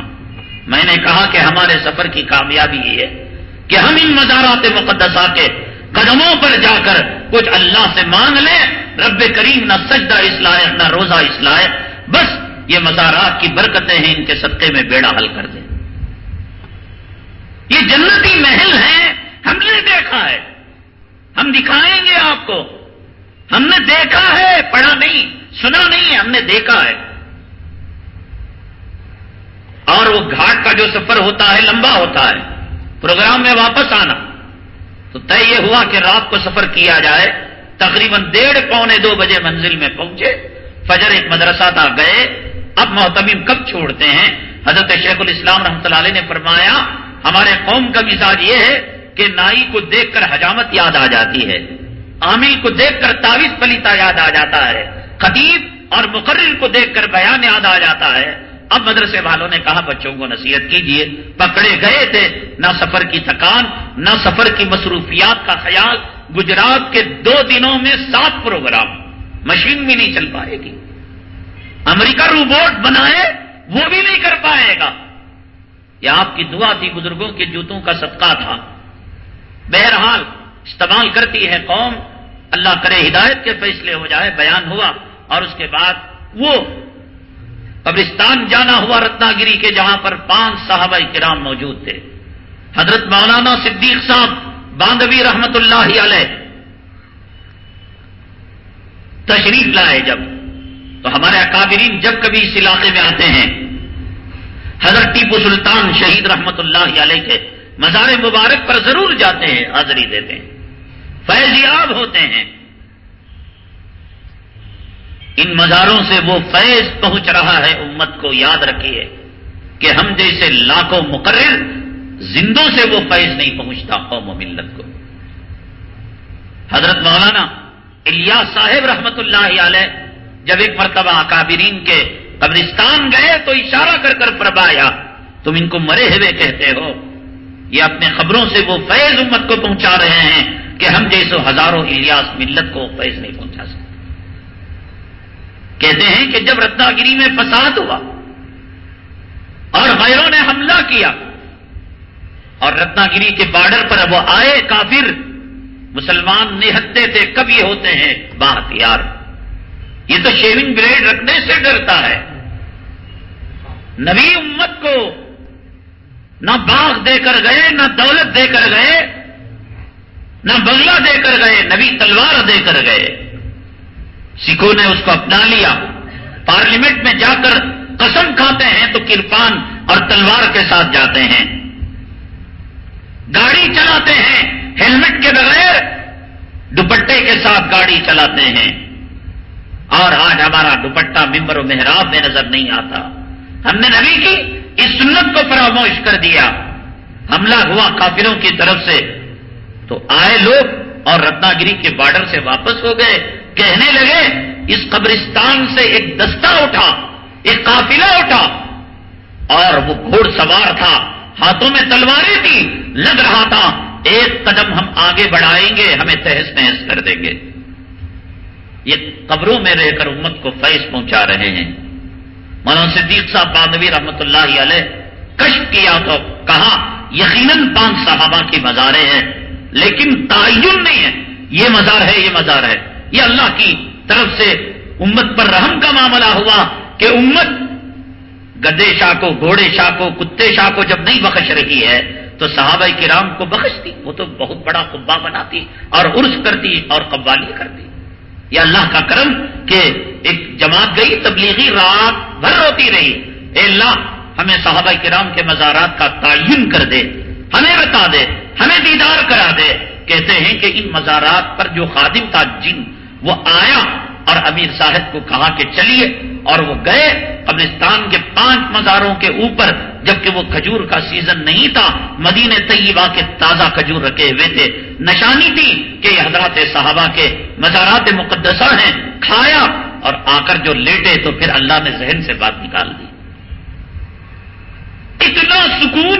میں نے کہا کہ ہمارے سفر کی کامیابی یہ ہے۔ کہ ہم ان مزارات مقدسہ کے قدموں پر جا کر کچھ اللہ سے مانگ لیں، رب کریم نہ سجدہ اسلائے نہ روزہ اسلائے بس یہ مزارات کی برکتیں ہیں، ان کے سطح میں بیڑا حل کر دیں۔ یہ جنتی محل ہیں، ہم نے دیکھا ہے۔ ہم دکھائیں گے آپ کو۔ ہم نے دیکھا ہے، پڑھا نہیں، سنا نہیں ہے ہم نے دیکھا ہے۔ اور وہ گھاٹ کا جو سفر ہوتا ہے، لمبا ہوتا ہے۔ پروگرام میں واپس آنا۔ تو طے یہ ہوا کہ رات کو سفر کیا جائے۔ تقریباً ڈیڑھ پونے دو بجے منزل میں پہنچے۔ فجر ایک مدرسہ تھا، گئے۔ اب محتمیم کب چھوڑتے ہیں؟ حضرت شیخ الاسلام رحمۃ اللہ علیہ نے فرمایا، ہمارے قوم کا مزاج یہ ہے کہ نائی کو دیکھ کر حجامت یاد آ جاتی ہے۔ عامل کو دیکھ کر تعویذ پلیتا یاد آ جاتا ہے۔ خطیب اور مقرر کو دیکھ کر بیان یاد آ جاتا ہے۔ اب مدرسے والوں نے کہا، بچوں کو نصیحت کیجیے پکڑے گئے تھے، نہ سفر کی تھکان، نہ سفر کی مصروفیات کا خیال۔ گجرات کے دو دنوں میں سات پروگرام، مشین بھی نہیں چل پائے گی۔ امریکہ روبوٹ بنائے، وہ بھی نہیں کر پائے گا۔ یہ آپ کی دعا تھی بزرگوں کے جوتوں کا صدقہ تھا۔ بہرحال، استعمال کرتی ہے قوم۔ اللہ کرے ہدایت کے فیصلے ہو جائے، بیان ہوا۔ اور اس کے بعد وہ قبرستان جانا ہوا رتنا گری کے جہاں پر پانچ صحابہ کرام موجود تھے۔ حضرت مولانا صدیق صاحب باندوی رحمت اللہ علیہ تشریف لائے جب۔ تو ہمارے اکابرین جب کبھی اس علاقے میں آتے ہیں۔ حضرت ٹیپو سلطان شہید رحمت اللہ علیہ کے مزار مبارک پر ضرور جاتے ہیں، حاضری دیتے ہیں۔ فیضیاب ہوتے ہیں۔ ان مزاروں سے وہ فیض پہنچ رہا ہے امت کو یاد رکھیے کہ ہم جیسے لاکھوں مقرر زندوں سے وہ فیض نہیں پہنچتا قوم و ملت کو۔ حضرت مولانا الیاس صاحب رحمت اللہ علیہ جب ایک مرتبہ اکابرین کے قبرستان گئے تو اشارہ کر کر پربایا تم ان کو مرے ہوئے کہتے ہو؟ یہ اپنے خبروں سے وہ فیض امت کو پہنچا رہے ہیں کہ ہم جیسے ہزاروں الیاس ملت کو فیض نہیں پہنچا سکتے۔ کہتے ہیں کہ جب رتناگری میں فساد ہوا اور غیروں نے حملہ کیا اور رتناگری کے بارڈر پر وہ آئے، کافر مسلمان نہتے تھے، کب یہ ہوتے ہیں؟ بات یار، یہ تو شیونگ بلیڈ رکھنے سے ڈرتا ہے۔ نبی امت کو نہ باغ دے کر گئے، نہ دولت دے کر گئے، نہ بنگلہ دے کر گئے، نبی تلوار دے کر گئے۔ سکھوں نے اس کو اپنا لیا۔ پارلیمنٹ میں جا کر قسم کھاتے ہیں تو کرپان اور تلوار کے ساتھ جاتے ہیں۔ گاڑی چلاتے ہیں، ہیلمٹ کے بغیر دوپٹے کے ساتھ گاڑی چلاتے ہیں۔ اور آج ہمارا دوپٹہ ممبر و محراب میں نظر نہیں آتا۔ ہم نے نبی کی اس سنت کو فراموش کر دیا۔ حملہ ہوا کافروں کی طرف سے۔ تو آئے لوگ اور رتناگری کے بارڈر سے واپس ہو گئے۔ کہنے لگے، اس قبرستان سے ایک دستہ اٹھا، ایک قافلہ اٹھا، اور وہ گھوڑ سوار تھا، ہاتھوں میں تلواریں تھی لگ رہا تھا، ایک قدم ہم آگے بڑھائیں گے، ہمیں تہس نہس کر دیں گے۔ یہ قبروں میں رہ کر امت کو فیض پہنچا رہے ہیں۔ مولانا صدیق صاحب بادوی رحمت اللہ علیہ کشف کیا تو کہا، یقیناً پانچ صحابہ کی مزاریں ہیں، لیکن تعین نہیں ہے۔ یہ مزار ہے، یہ مزار ہے۔ یہ اللہ کی طرف سے امت پر رحم کا معاملہ ہوا کہ امت گدے شاہ کو، گھوڑے شاہ کو، کتے شاہ کو جب نہیں بخش رہی ہے، تو صحابہ کرام کو بخشتی وہ تو بہت بڑا قبا بناتی اور عرس کرتی اور قوالی کرتی۔ یہ اللہ کا کرم کہ ایک جماعت گئی، تبلیغی رات بھر ہوتی رہی۔ اے اللہ، ہمیں صحابہ کرام کے مزارات کا تعین کر دے، ہمیں بتا دے، ہمیں دیدار کرا دے۔ کہتے ہیں کہ ان مزارات پر جو خادم تھا، جن وہ آیا اور امیر صاحب کو کہا کہ چلیے اور وہ گئے قبرستان کے پانچ مزاروں کے اوپر، جبکہ وہ کھجور کا سیزن نہیں تھا مدین طیبہ کے تازہ کھجور رکھے ہوئے تھے۔ نشانی تھی کہ یہ حضرات صحابہ کے مزارات مقدسہ ہیں، کھایا اور آ کر جو لیٹے تو پھر اللہ نے ذہن سے بات نکال دی۔ اتنا سکون،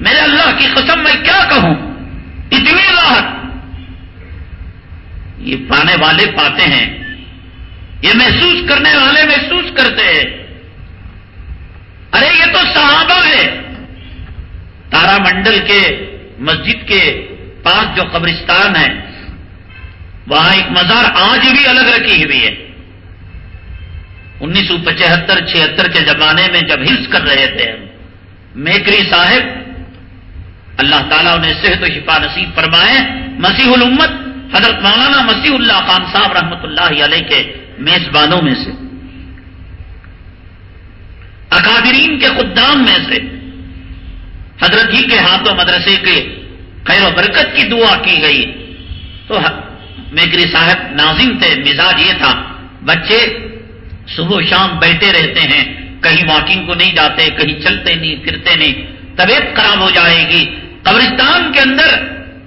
میرے اللہ کی قسم، میں کیا کہوں؟ اتنی راحت۔ یہ پانے والے پاتے ہیں۔ یہ محسوس کرنے والے محسوس کرتے ہیں۔ ارے، یہ تو صحابہ ہے۔ تارا منڈل کے مسجد کے پاس جو قبرستان ہے، وہاں ایک مزار آج بھی الگ رکھی ہوئی ہے۔ انیس سو پچہتر، چھہتر کے زمانے میں جب ہلس کر رہے تھے ہم، میکری صاحب، اللہ تعالیٰ انہیں صحت و شفا نصیب فرمائے، مسیح الامت حضرت مولانا مسیح اللہ خان صاحب رحمۃ اللہ علیہ کے میزبانوں میں سے اکادرین کے خدام میں سے، حضرت ہی کے ہاتھوں مدرسے کے خیر و برکت کی دعا کی گئی۔ تو میکری صاحب ناظم تھے، مزاج یہ تھا، بچے صبح شام بیٹھے رہتے ہیں، کہیں واکنگ کو نہیں جاتے، کہیں چلتے نہیں، پھرتے نہیں، طبیعت خراب ہو جائے گی۔ قبرستان کے اندر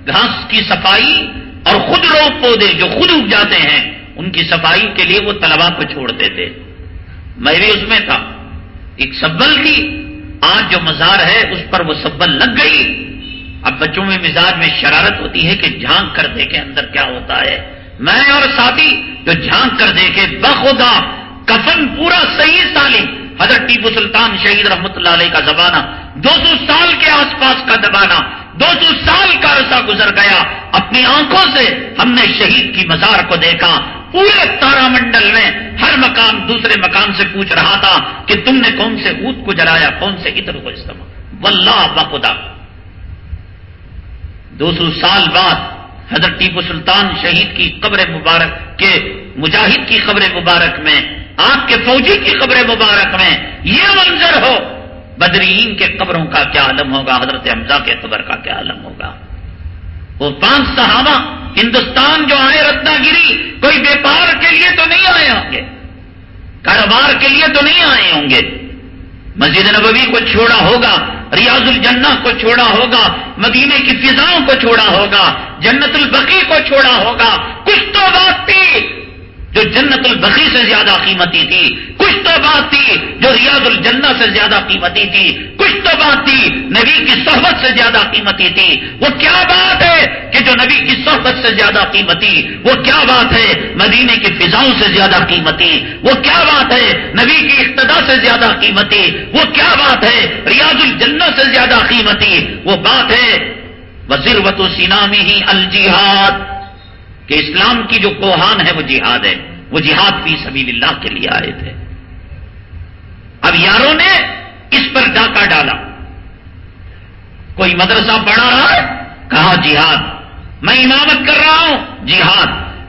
گھاس کی صفائی اور خود رو پودے جو خود اگ جاتے ہیں، ان کی صفائی کے لیے وہ طلبا کو چھوڑتے تھے میں بھی اس میں تھا۔ ایک سبل کی آج جو مزار ہے، اس پر وہ سبل لگ گئی۔ اب بچوں میں مزاج میں شرارت ہوتی ہے کہ جھانک کر دیکھے اندر کیا ہوتا ہے۔ میں اور ساتھی جو جھانک کر دیکھے بخدا، کفن پورا صحیح سالم۔ حضرت ٹیپو سلطان شہید رحمت اللہ علیہ کا زمانہ، دو سو سال کے آس پاس کا زمانہ۔ دو سو سال کا عرصہ گزر گیا۔ اپنی آنکھوں سے ہم نے شہید کی مزار کو دیکھا۔ پورے تارا منڈل میں ہر مکان دوسرے مکان سے پوچھ رہا تھا کہ تم نے کون سے اوت کو جلایا، کون سے ادھر کو استعمال۔ واللہ بخدا دو سو سال بعد حضرت ٹیپو سلطان شہید کی قبر مبارک کے مجاہد کی قبر مبارک میں، آپ کے فوجی کی قبر مبارک میں یہ منظر ہو۔ بدرین کے قبروں کا کیا عالم ہوگا؟ حضرت حمزہ کے قبر کا کیا عالم ہوگا؟ وہ پانچ صحابہ ہندوستان جو آئے رتنا گری، کوئی بیپار کے لیے تو نہیں آئے ہوں گے؟ کاروبار کے لیے تو نہیں آئے ہوں گے؟ مسجد نبوی کو چھوڑا ہوگا، ریاض الجنہ کو چھوڑا ہوگا مدینے کی فضاؤں کو چھوڑا ہوگا، جنت البقی کو چھوڑا ہوگا، کچھ تو بات تھی جو جنت البقی سے زیادہ قیمتی تھی، کچھ تو بات تھی جو ریاض الجنہ سے زیادہ قیمتی تھی، کچھ تو بات تھی نبی کی صحبت سے زیادہ قیمتی تھی۔ وہ کیا بات ہے کہ جو نبی کی صحبت سے زیادہ قیمتی، وہ کیا بات ہے مدینے کی فضاؤں سے زیادہ قیمتی؟ وہ کیا بات ہے نبی کی اقتدا سے زیادہ قیمتی؟ وہ کیا بات ہے ریاض الجنہ سے زیادہ قیمتی؟ وہ بات ہے وزیر وط سینامی ہی الجہاد کہ اسلام کی جو کوہان ہے وہ جہاد ہے۔ وہ جہاد بھی سبیل اللہ کے لیے آئے تھے۔ اب یاروں نے اس پر ڈاکہ ڈالا۔ کوئی مدرسہ پڑھا رہا ہے؟ کہا، جہاد۔ میں امامت کر رہا ہوں۔ جہاد۔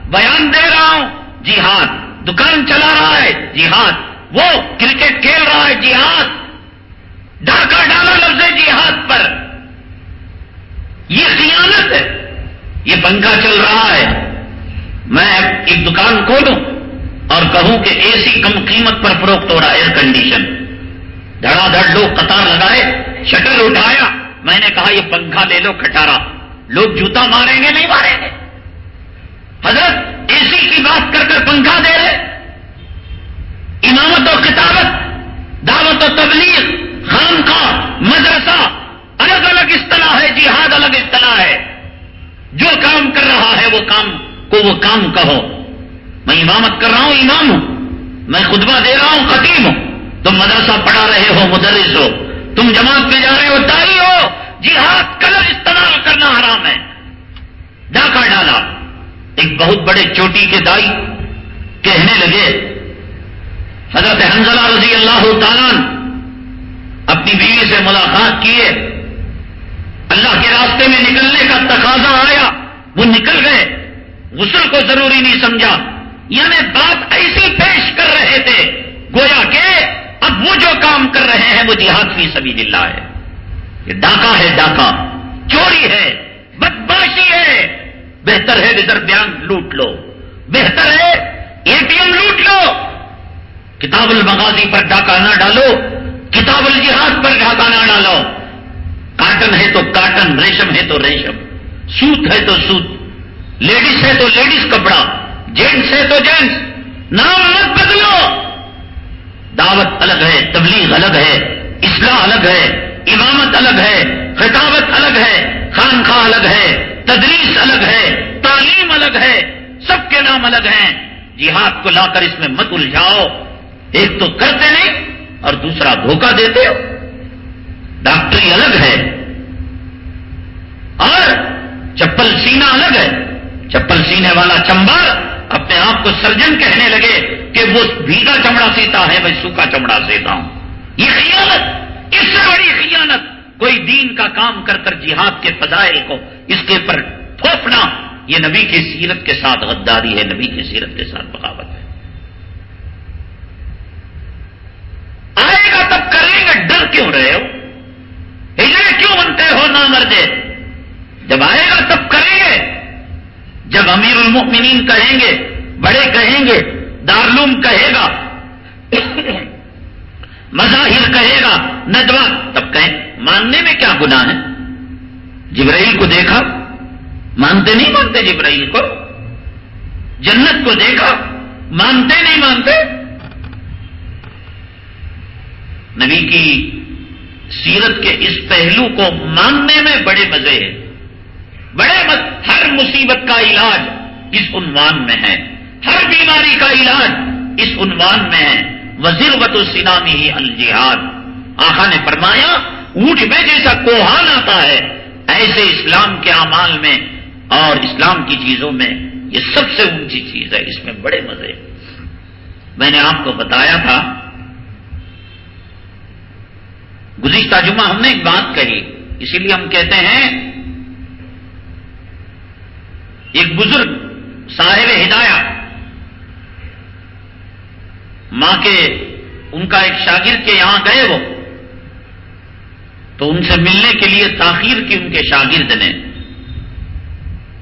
بیان دے رہا ہوں۔ جہاد۔ دکان چلا رہا ہے۔ جہاد۔ وہ کرکٹ کھیل رہا ہے۔ جہاد۔ ڈاکہ ڈالا لفظ جہاد پر۔ یہ خیانت ہے۔ یہ پنکھا چل رہا ہے۔ میں ایک دکان کھولوں اور کہوں کہ اے سی کم قیمت پر فروخت ہو رہا ایئر کنڈیشن دھڑا دھڑ لوگ قطار لگائے شٹر اٹھایا۔ میں نے کہا، یہ پنکھا لے لو کٹارا لوگ جوتا ماریں گے، نہیں ماریں گے۔ حضرت، اے سی کی بات کر کر پنکھا دے رہے۔ امامت و کتابت دعوت و تبلیغ خان کا مدرسہ، الگ الگ اصطلاح ہے، جہاد الگ اصطلاح ہے۔ جو کام کر رہا ہے وہ کام کو وہ کام کہو میں امامت کر رہا ہوں، امام ہوں۔ میں خطبہ دے رہا ہوں، خطیب ہوں۔ تم مدرسہ پڑھا رہے ہو، مدرس ہو۔ تم جماعت میں جا رہے ہو داری ہو۔ جہاد کلر استعمال کرنا حرام ہے۔ ڈاکہ ڈالا۔ ایک بہت بڑے چوٹی کے دائی کہنے لگے، حضرت حنزلہ رضی اللہ تعالیٰ اپنی بیوی سے ملاقات کیے۔ اللہ کے راستے میں نکلنے کا تقاضا آیا، وہ نکل گئے۔ غسل کو ضروری نہیں سمجھا۔ یعنی بات ایسی پیش کر رہے تھے۔ گویا کہ اب وہ جو کام کر رہے ہیں وہ جہاد فی سبیل اللہ ہے۔ یہ ڈاکہ ہے ڈاکہ۔ چوری ہے، بدماشی ہے۔ بہتر ہے ریزرو بینک لوٹ لو۔ بہتر ہے اے ٹی ایم لوٹ لو۔ کتاب المغازی پر ڈاکہ نہ ڈالو۔ کتاب الجہاد پر ڈاکہ تو کاٹن ریشم ہے تو ریشم، سوت ہے تو سوت، لیڈیز ہے تو لیڈیز کپڑا، جینٹس ہے تو جینٹس، نام مت بدلو۔ دعوت الگ ہے، تبلیغ الگ ہے، اصلاح الگ ہے، امامت الگ ہے، خطابت الگ ہے خانخواہ الگ ہے، تدریس الگ ہے، تعلیم الگ ہے، سب کے نام الگ ہیں۔ جہاد کو لا کر اس میں مت الجھاؤ۔ ایک تو کرتے نہیں اور دوسرا دھوکہ دیتے ہو۔ ڈاکٹری الگ ہے۔ اور چپل سینا الگ ہے۔ چپل سینے والا چمبار اپنے آپ کو سرجن کہنے لگے کہ وہ بھیگا چمڑا سیتا ہے، میں سوکھا چمڑا سیتا ہوں۔ یہ خیانت، اس سے بڑی خیانت۔ کوئی دین کا کام کر کر جہاد کے فضائل کو اس کے پر تھوپنا، یہ نبی کی سیرت کے ساتھ غداری ہے، نبی کی سیرت کے ساتھ بغاوت ہے۔ آئے گا تب کریں گے، ڈر کیوں رہے ہو؟ ہجڑے کیوں بنتے ہو نہ مردے جب آئے گا تب کریں گے۔ جب امیر المؤمنین کہیں گے، بڑے کہیں گے دارلوم کہے گا، مظاہر کہے گا ندوا تب کہیں، ماننے میں کیا گناہ ہے جبرائیل کو دیکھا؟ مانتے نہیں مانتے جبرائیل کو؟ جنت کو دیکھا؟ مانتے نہیں مانتے؟ نبی کی سیرت کے اس پہلو کو ماننے میں بڑے مزے ہیں۔ بڑے مز... ہر مصیبت کا علاج اس عنوان میں ہے۔ ہر بیماری کا علاج اس عنوان میں ہے۔ وزیر وط السلامی ہی الجہاد آخا نے فرمایا، اونٹ میں جیسا کوہان آتا ہے، ایسے اسلام کے اعمال میں اور اسلام کی چیزوں میں یہ سب سے اونچی چیز ہے۔ اس میں بڑے مزے۔ میں نے آپ کو بتایا تھا، گزشتہ جمعہ ہم نے ایک بات کہی، اسی لیے ہم کہتے ہیں ایک بزرگ صاحب ہدایہ، ماں کے ان کا ایک شاگرد کے یہاں گئے وہ، تو ان سے ملنے کے لیے تاخیر کی ان کے شاگرد نے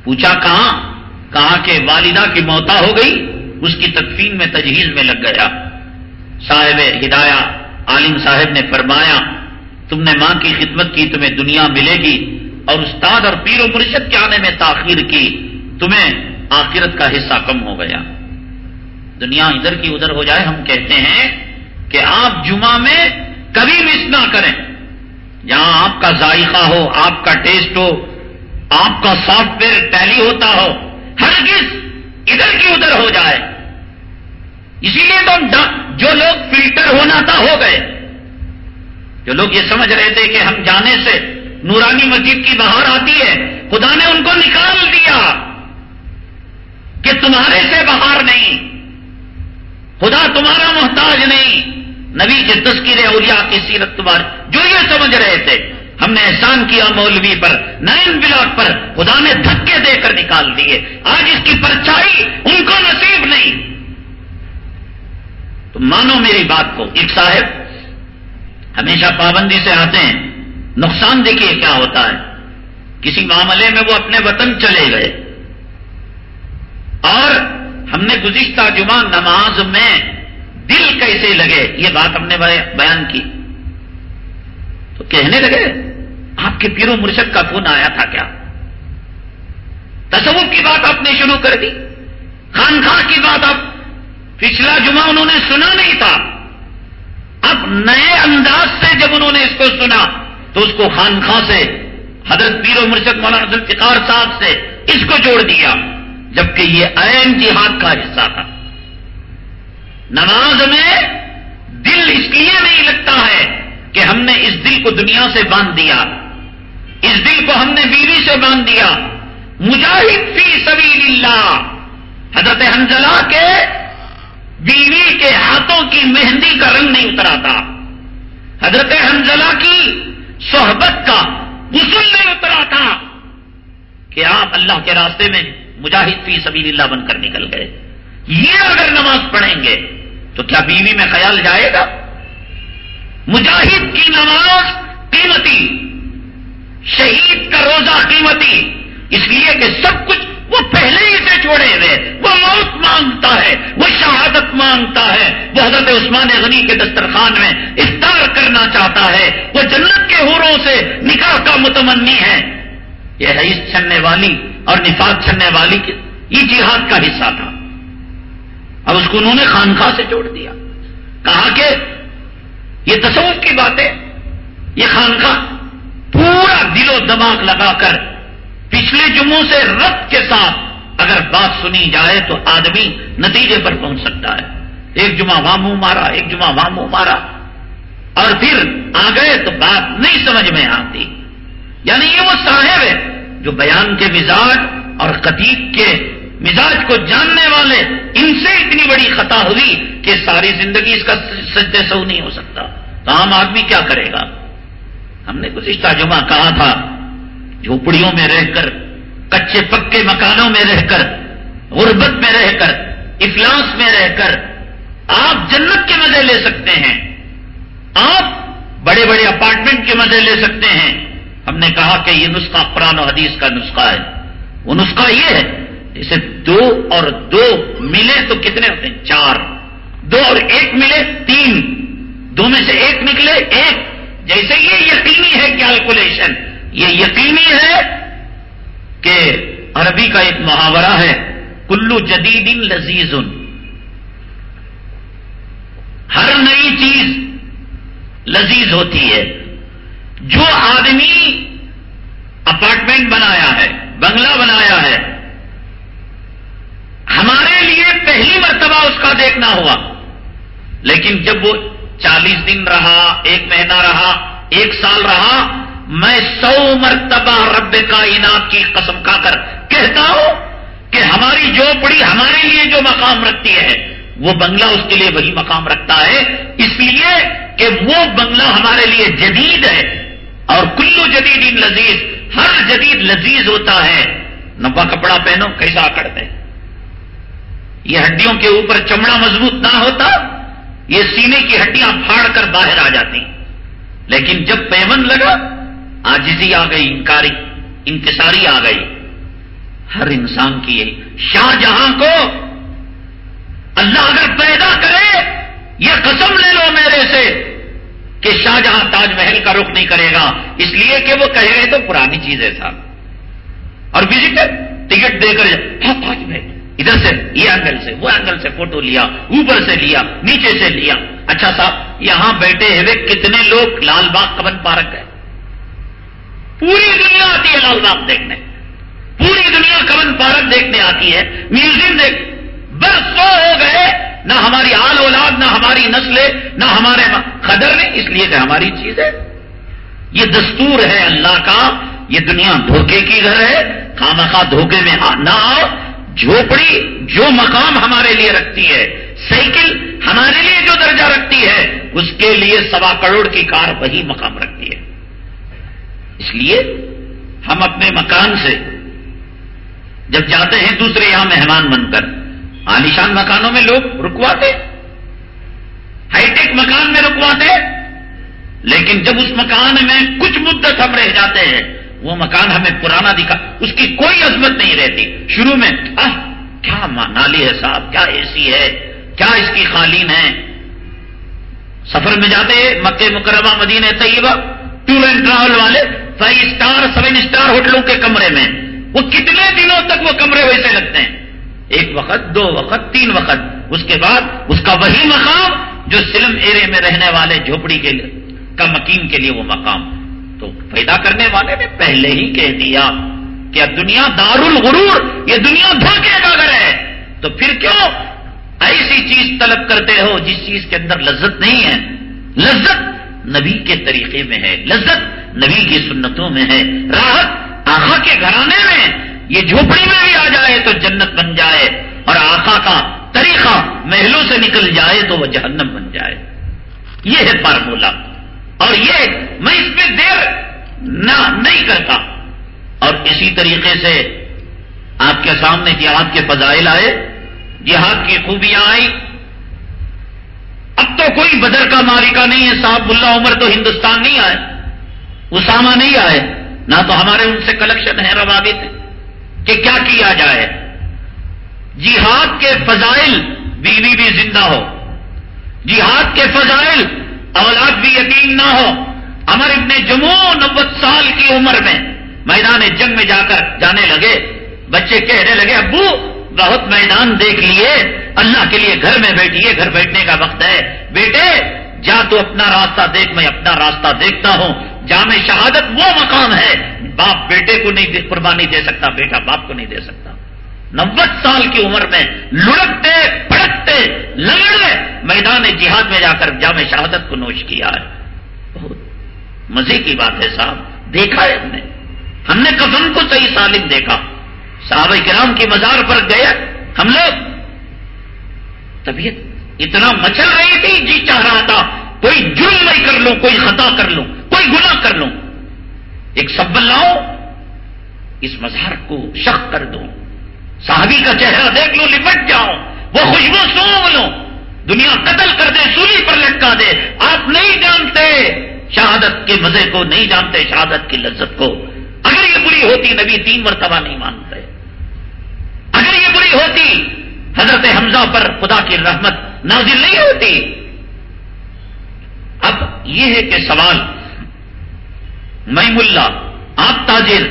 پوچھا، کہاں؟ کہا کہ والدہ کی موتا ہو گئی، اس کی تدفین میں تجہیز میں لگ گیا۔ صاحب ہدایہ، عالم صاحب نے فرمایا، تم نے ماں کی خدمت کی، تمہیں دنیا ملے گی، اور استاد اور پیر و مرشد کے آنے میں تاخیر کی۔ تمہیں آخرت کا حصہ کم ہو گیا۔ دنیا ادھر کی ادھر ہو جائے، ہم کہتے ہیں کہ آپ جمعہ میں کبھی مس نہ کریں۔ جہاں آپ کا ذائقہ ہو، آپ کا ٹیسٹ ہو، آپ کا سافٹ ویئر ٹیلی ہوتا ہو ہر کس ادھر کی ادھر ہو جائے۔ اسی لیے تو جو لوگ فلٹر ہونا تھا ہو گئے۔ جو لوگ یہ سمجھ رہے تھے کہ ہم جانے سے نورانی مسجد کی باہر آتی ہے، خدا نے ان کو نکال دیا۔ کہ تمہارے سے باہر نہیں۔ خدا تمہارا محتاج نہیں۔ نبی کے تذکیر اولیاء کی سیرت تمہار جو یہ سمجھ رہے تھے، ہم نے احسان کیا مولوی پر نائن بلاک پر، خدا نے دھکے دے کر نکال دیے۔ آج اس کی پرچائی ان کو نصیب نہیں۔ تو مانو میری بات کو۔ ایک صاحب ہمیشہ پابندی سے آتے ہیں۔ نقصان دیکھیے کیا ہوتا ہے۔ کسی معاملے میں وہ اپنے وطن چلے گئے۔ اور ہم نے گزشتہ جمعہ نماز میں دل کیسے لگے؟ یہ بات ہم نے بیان کی۔ تو کہنے لگے، آپ کے پیرو مرشد کا فون آیا تھا کیا؟ تصور کی بات آپ نے شروع کر دی۔ خان کی بات آپ پچھلا جمعہ انہوں نے سنا نہیں تھا۔ اب نئے انداز سے جب انہوں نے اس کو سنا، تو اس کو خان خاں سے، حضرت پیر و مرشد مولانا ذوالفقار صاحب سے اس کو جوڑ دیا۔ جبکہ یہ عین جہاد کا حصہ تھا۔ نماز میں دل اس لیے نہیں لگتا ہے کہ ہم نے اس دل کو دنیا سے باندھ دیا۔ اس دل کو ہم نے بیوی سے باندھ دیا۔ مجاہد فی سبیل اللہ حضرت حنزلہ کے بیوی کے ہاتھوں کی مہندی کا رنگ نہیں اترا تھا۔ حضرت حنزلہ کی صحبت کا غسل نہیں اترا تھا کہ آپ اللہ کے راستے میں مجاہد فی سبیل اللہ بن کر نکل گئے۔ یہ اگر نماز پڑھیں گے تو کیا بیوی میں خیال جائے گا؟ مجاہد کی نماز قیمتی، شہید کا روزہ قیمتی، اس لیے کہ سب کچھ وہ پہلے ہی سے چھوڑے ہوئے، وہ موت مانگتا ہے، وہ شہادت مانگتا ہے، وہ حضرت عثمان غنی کے دسترخوان میں افطار کرنا چاہتا ہے، وہ جنت کے حوروں سے نکاح کا متمنی ہے۔ یہ حیث چھننے والی اور نفاق چھننے والی یہ جہاد کا حصہ تھا۔ اب اس کو انہوں نے خانخواہ سے جوڑ دیا۔ کہا کہ یہ تصور کی بات ہے یہ خانخواہ پورا دل و دماغ لگا کر پچھلے جمعوں سے رب کے ساتھ اگر بات سنی جائے تو آدمی نتیجے پر پہنچ سکتا ہے۔ ایک جمعہ وہاں منہ مارا، ایک جمعہ وہاں منہ مارا۔ اور پھر آ گئے تو بات نہیں سمجھ میں آتی۔ یعنی یہ وہ صاحب ہے جو بیان کے مزاج اور قطیق کے مزاج کو جاننے والے، ان سے اتنی بڑی خطا ہوئی کہ ساری زندگی اس کا سجدے سو نہیں ہو سکتا۔ تو عام آدمی کیا کرے گا؟ ہم نے گزشتہ جمعہ کہا تھا، جھوپڑیوں میں رہ کر، کچے پکے مکانوں میں رہ کر، غربت میں رہ کر، افلاس میں رہ کر، آپ جنت کے مزے لے سکتے ہیں۔ آپ بڑے بڑے اپارٹمنٹ کے مزے لے سکتے ہیں۔ ہم نے کہا کہ یہ نسخہ قرآن و حدیث کا نسخہ ہے۔ وہ نسخہ یہ ہے جیسے دو اور دو ملے تو کتنے ہوتے ہیں؟ چار۔ دو اور ایک ملے تین۔ دو میں سے ایک نکلے ایک۔ جیسے یہ یقینی ہے کیلکولیشن، یہ یقینی ہے کہ عربی کا ایک محاورہ ہے، کلو جدید لذیذ ہر نئی چیز لذیذ ہوتی ہے۔ جو آدمی اپارٹمنٹ بنایا ہے، بنگلہ بنایا ہے، ہمارے لیے پہلی مرتبہ اس کا دیکھنا ہوا۔ لیکن جب وہ چالیس دن رہا، ایک مہینہ رہا، ایک سال رہا، میں سو مرتبہ رب کائنات کی قسم کھا کر کہتا ہوں کہ ہماری جو پڑی، ہمارے لیے جو مقام رکھتی ہے، وہ بنگلہ اس کے لیے وہی مقام رکھتا ہے۔ اس لیے کہ وہ بنگلہ ہمارے لیے جدید ہے۔ اور کلو جدید لذیذ، ہر جدید لذیذ ہوتا ہے۔ نبا کپڑا پہنو، کیسا کرتے یہ ہڈیوں کے اوپر چمڑا مضبوط نہ ہوتا، یہ سینے کی ہڈیاں پھاڑ کر باہر آ جاتی۔ لیکن جب پیمن لگا آجزی آ گئی، انکاری، انکساری آ گئی۔ ہر انسان کی یہی شاہ جہاں کو اللہ اگر پیدا کرے، یہ قسم لے لو میرے سے۔ کہ شاہ جہاں تاج محل کا رخ نہیں کرے گا، اس لیے کہ وہ کہے گئے تو پرانی چیز ہے صاحب۔ اور وزٹر ٹکٹ دے کر تاج محل؟ ادھر سے، یہ اینگل سے، وہ اینگل سے فوٹو لیا، اوپر سے لیا، نیچے سے لیا۔ اچھا صاحب، یہاں بیٹھے ہوئے کتنے لوگ لال باغ کبن پارک گئے پوری دنیا آتی ہے لال باغ دیکھنے۔ پوری دنیا کبن پارک دیکھنے آتی ہے، میوزیم دیکھ۔ برسوں ہو گئے نہ ہماری آل اولاد، نہ ہماری نسلیں، نہ ہمارے قدر نے اس لیے کہ ہماری چیز ہے۔ یہ دستور ہے اللہ کا۔ یہ دنیا دھوکے کی گھر ہے۔ خامخواہ دھوکے میں ہاں، نہ آؤ۔ جھوپڑی جو مقام ہمارے لیے رکھتی ہے، سائیکل ہمارے لیے جو درجہ رکھتی ہے، اس کے لیے سوا کروڑ کی کار وہی مقام رکھتی ہے۔ اس لیے ہم اپنے مکان سے جب جاتے ہیں دوسرے یہاں مہمان بن کر آلیشان مکانوں میں لوگ رکواتے، ہائی ٹیک مکان میں رکواتے، لیکن جب اس مکان میں کچھ مدت ہم رہ جاتے ہیں، وہ مکان ہمیں پرانا دکھا، اس کی کوئی عظمت نہیں رہتی۔ شروع میں کیا نالی ہے صاحب، کیا اے سی ہے، کیا اس کی قالین ہے؟ سفر میں جاتے مکے مکرمہ، مدینہ طیبہ، ٹور اینڈ ٹریول والے، فائیو اسٹار سیون اسٹار ہوٹلوں کے کمرے میں۔ وہ کتنے دنوں تک وہ کمرے ویسے لگتے ہیں؟ ایک وقت، دو وقت، تین وقت۔ اس کے بعد اس کا وہی مقام جو سلم ایرے میں رہنے والے جھوپڑی کے کا مکین کے لیے وہ مقام۔ تو پیدا کرنے والے نے پہلے ہی کہہ دیا کہ دنیا دار الغرور یہ دنیا دھوکے کا گھر ہے۔ تو پھر کیوں ایسی چیز طلب کرتے ہو جس چیز کے اندر لذت نہیں ہے؟ لذت نبی کے طریقے میں ہے۔ لذت نبی کی سنتوں میں ہے۔ راحت آخا کے گھرانے میں یہ جھوپڑی میں بھی آ جائے تو جنت بن جائے اور آخا کا طریقہ محلوں سے نکل جائے تو وہ جہنم بن جائے۔ یہ ہے فارمولہ اور یہ میں اس میں دیر نہ نہیں کرتا۔ اور اسی طریقے سے آپ کے سامنے جہاد کے فضائل آئے، جہاد کی خوبیاں آئی اب تو کوئی بدر کا مارکا نہیں ہے، صاحب ملا عمر تو ہندوستان نہیں آئے۔ اسامہ نہیں آئے، نہ تو ہمارے ان سے کلیکشن ہے، روابط کہ کیا کیا جائے۔ جہاد کے فضائل بیوی بھی زندہ ہو۔ جہاد کے فضائل اولاد بھی یقین نہ ہو۔ امر ابن جموں نبت سال کی عمر میں میدان جنگ میں جا کر جانے لگے۔ بچے کہنے لگے، ابو، بہت میدان دیکھ لیے۔ اللہ کے لیے گھر میں بیٹھیے، گھر بیٹھنے کا وقت ہے۔ بیٹے، جا تو اپنا راستہ دیکھ، میں اپنا راستہ دیکھتا ہوں۔ جامع شہادت وہ مقام ہے، باپ بیٹے کو نہیں قربانی دے سکتا، بیٹا باپ کو نہیں دے سکتا۔ نوت سال کی عمر میں لڑکتے پڑکتے لگڑے میدان جہاد میں جا کر جامع شہادت کو نوش کیا ہے۔ بہت مزے کی بات ہے صاحب، دیکھا ہے ہم نے۔ ہم نے کفن کو صحیح سالم دیکھا۔ صحابہ کرام کی مزار پر گئے، ہم لوگ۔ طبیعت اتنا مچل رہی تھی جی چاہ رہا تھا، کوئی جرم نہیں کر لوں، کوئی خطا کر لوں۔ کوئی گناہ کر لوں۔ ایک سب لاؤ، اس مزار کو شک کر دوں صحابی کا چہرہ دیکھ لو، لپٹ جاؤ۔ وہ خوشبو سونگ لو دنیا قتل کر دے، سولی پر لٹکا دے۔ آپ نہیں جانتے شہادت کے مزے کو، نہیں جانتے شہادت کی لذت کو۔ اگر یہ بری ہوتی، نبی تین مرتبہ نہیں مانتے۔ اگر یہ بری ہوتی، حضرت حمزہ پر خدا کی رحمت نازل نہیں ہوتی۔ اب یہ ہے کہ سوال میں ملا، آپ تاجر،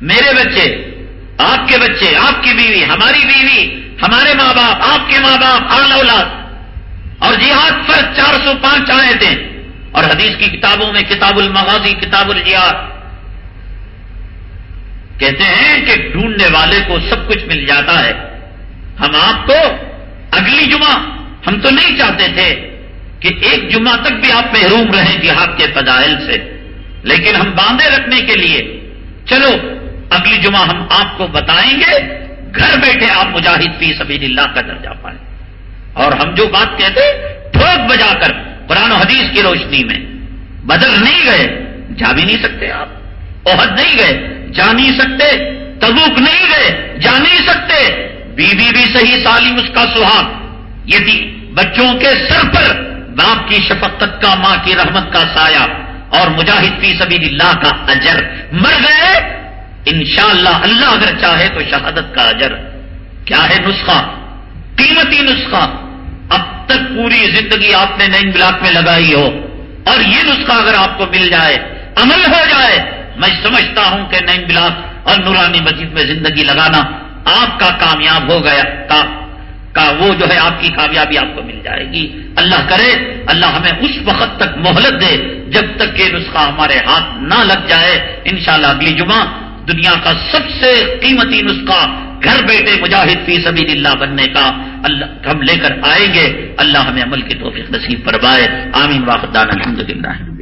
میرے بچے، آپ کے بچے، آپ کی بیوی، ہماری بیوی، ہمارے ماں باپ، آپ کے ماں باپ، آل اولاد۔ اور جہاد پر چار سو پانچ آئے تھے اور حدیث کی کتابوں میں کتاب المغازی، کتاب الجہاد۔ کہتے ہیں کہ ڈھونڈنے والے کو سب کچھ مل جاتا ہے۔ ہم آپ کو اگلی جمعہ، ہم تو نہیں چاہتے تھے کہ ایک جمعہ تک بھی آپ محروم رہیں جہاد کے فضائل سے۔ لیکن ہم باندھے رکھنے کے لیے، چلو، اگلی جمعہ ہم آپ کو بتائیں گے، گھر بیٹھے آپ مجاہد فی سبیل اللہ کا درجہ پائیں۔ اور ہم جو بات کہتے، ٹھوک بجا کر قرآن و حدیث کی روشنی میں۔ بدل نہیں گئے، جا بھی نہیں سکتے آپ۔ عہد نہیں گئے، جا نہیں سکتے۔ تبوک نہیں گئے، جا نہیں سکتے۔ بیوی بھی صحیح سالم، اس کا سہاگ۔ یہ بچوں کے سر پر باپ کی شفقت کا، ماں کی رحمت کا سایہ۔ اور مجاہد فی سبیل اللہ کا اجر۔ مر گئے؟ انشاءاللہ اللہ اللہ اگر چاہے تو شہادت کا اجر۔ کیا ہے نسخہ؟ قیمتی نسخہ۔ اب تک پوری زندگی آپ نے نئی بلاک میں لگائی ہو۔ اور یہ نسخہ اگر آپ کو مل جائے، عمل ہو جائے، میں سمجھتا ہوں کہ نئی بلاک اور نورانی مسجد میں زندگی لگانا آپ کا کامیاب ہو گیا۔ کا وہ جو ہے آپ کی کامیابی آپ کو مل جائے گی۔ اللہ کرے، اللہ ہمیں اس وقت تک مہلت دے جب تک کہ نسخہ ہمارے ہاتھ نہ لگ جائے۔ انشاءاللہ اگلی جمعہ دنیا کا سب سے قیمتی نسخہ گھر بیٹھے مجاہد فی سبیل اللہ بننے کا اللہ ہم لے کر آئیں گے۔ اللہ ہمیں عمل کی توفیق نصیب فرمائے۔ آمین واقدان الحمد للہ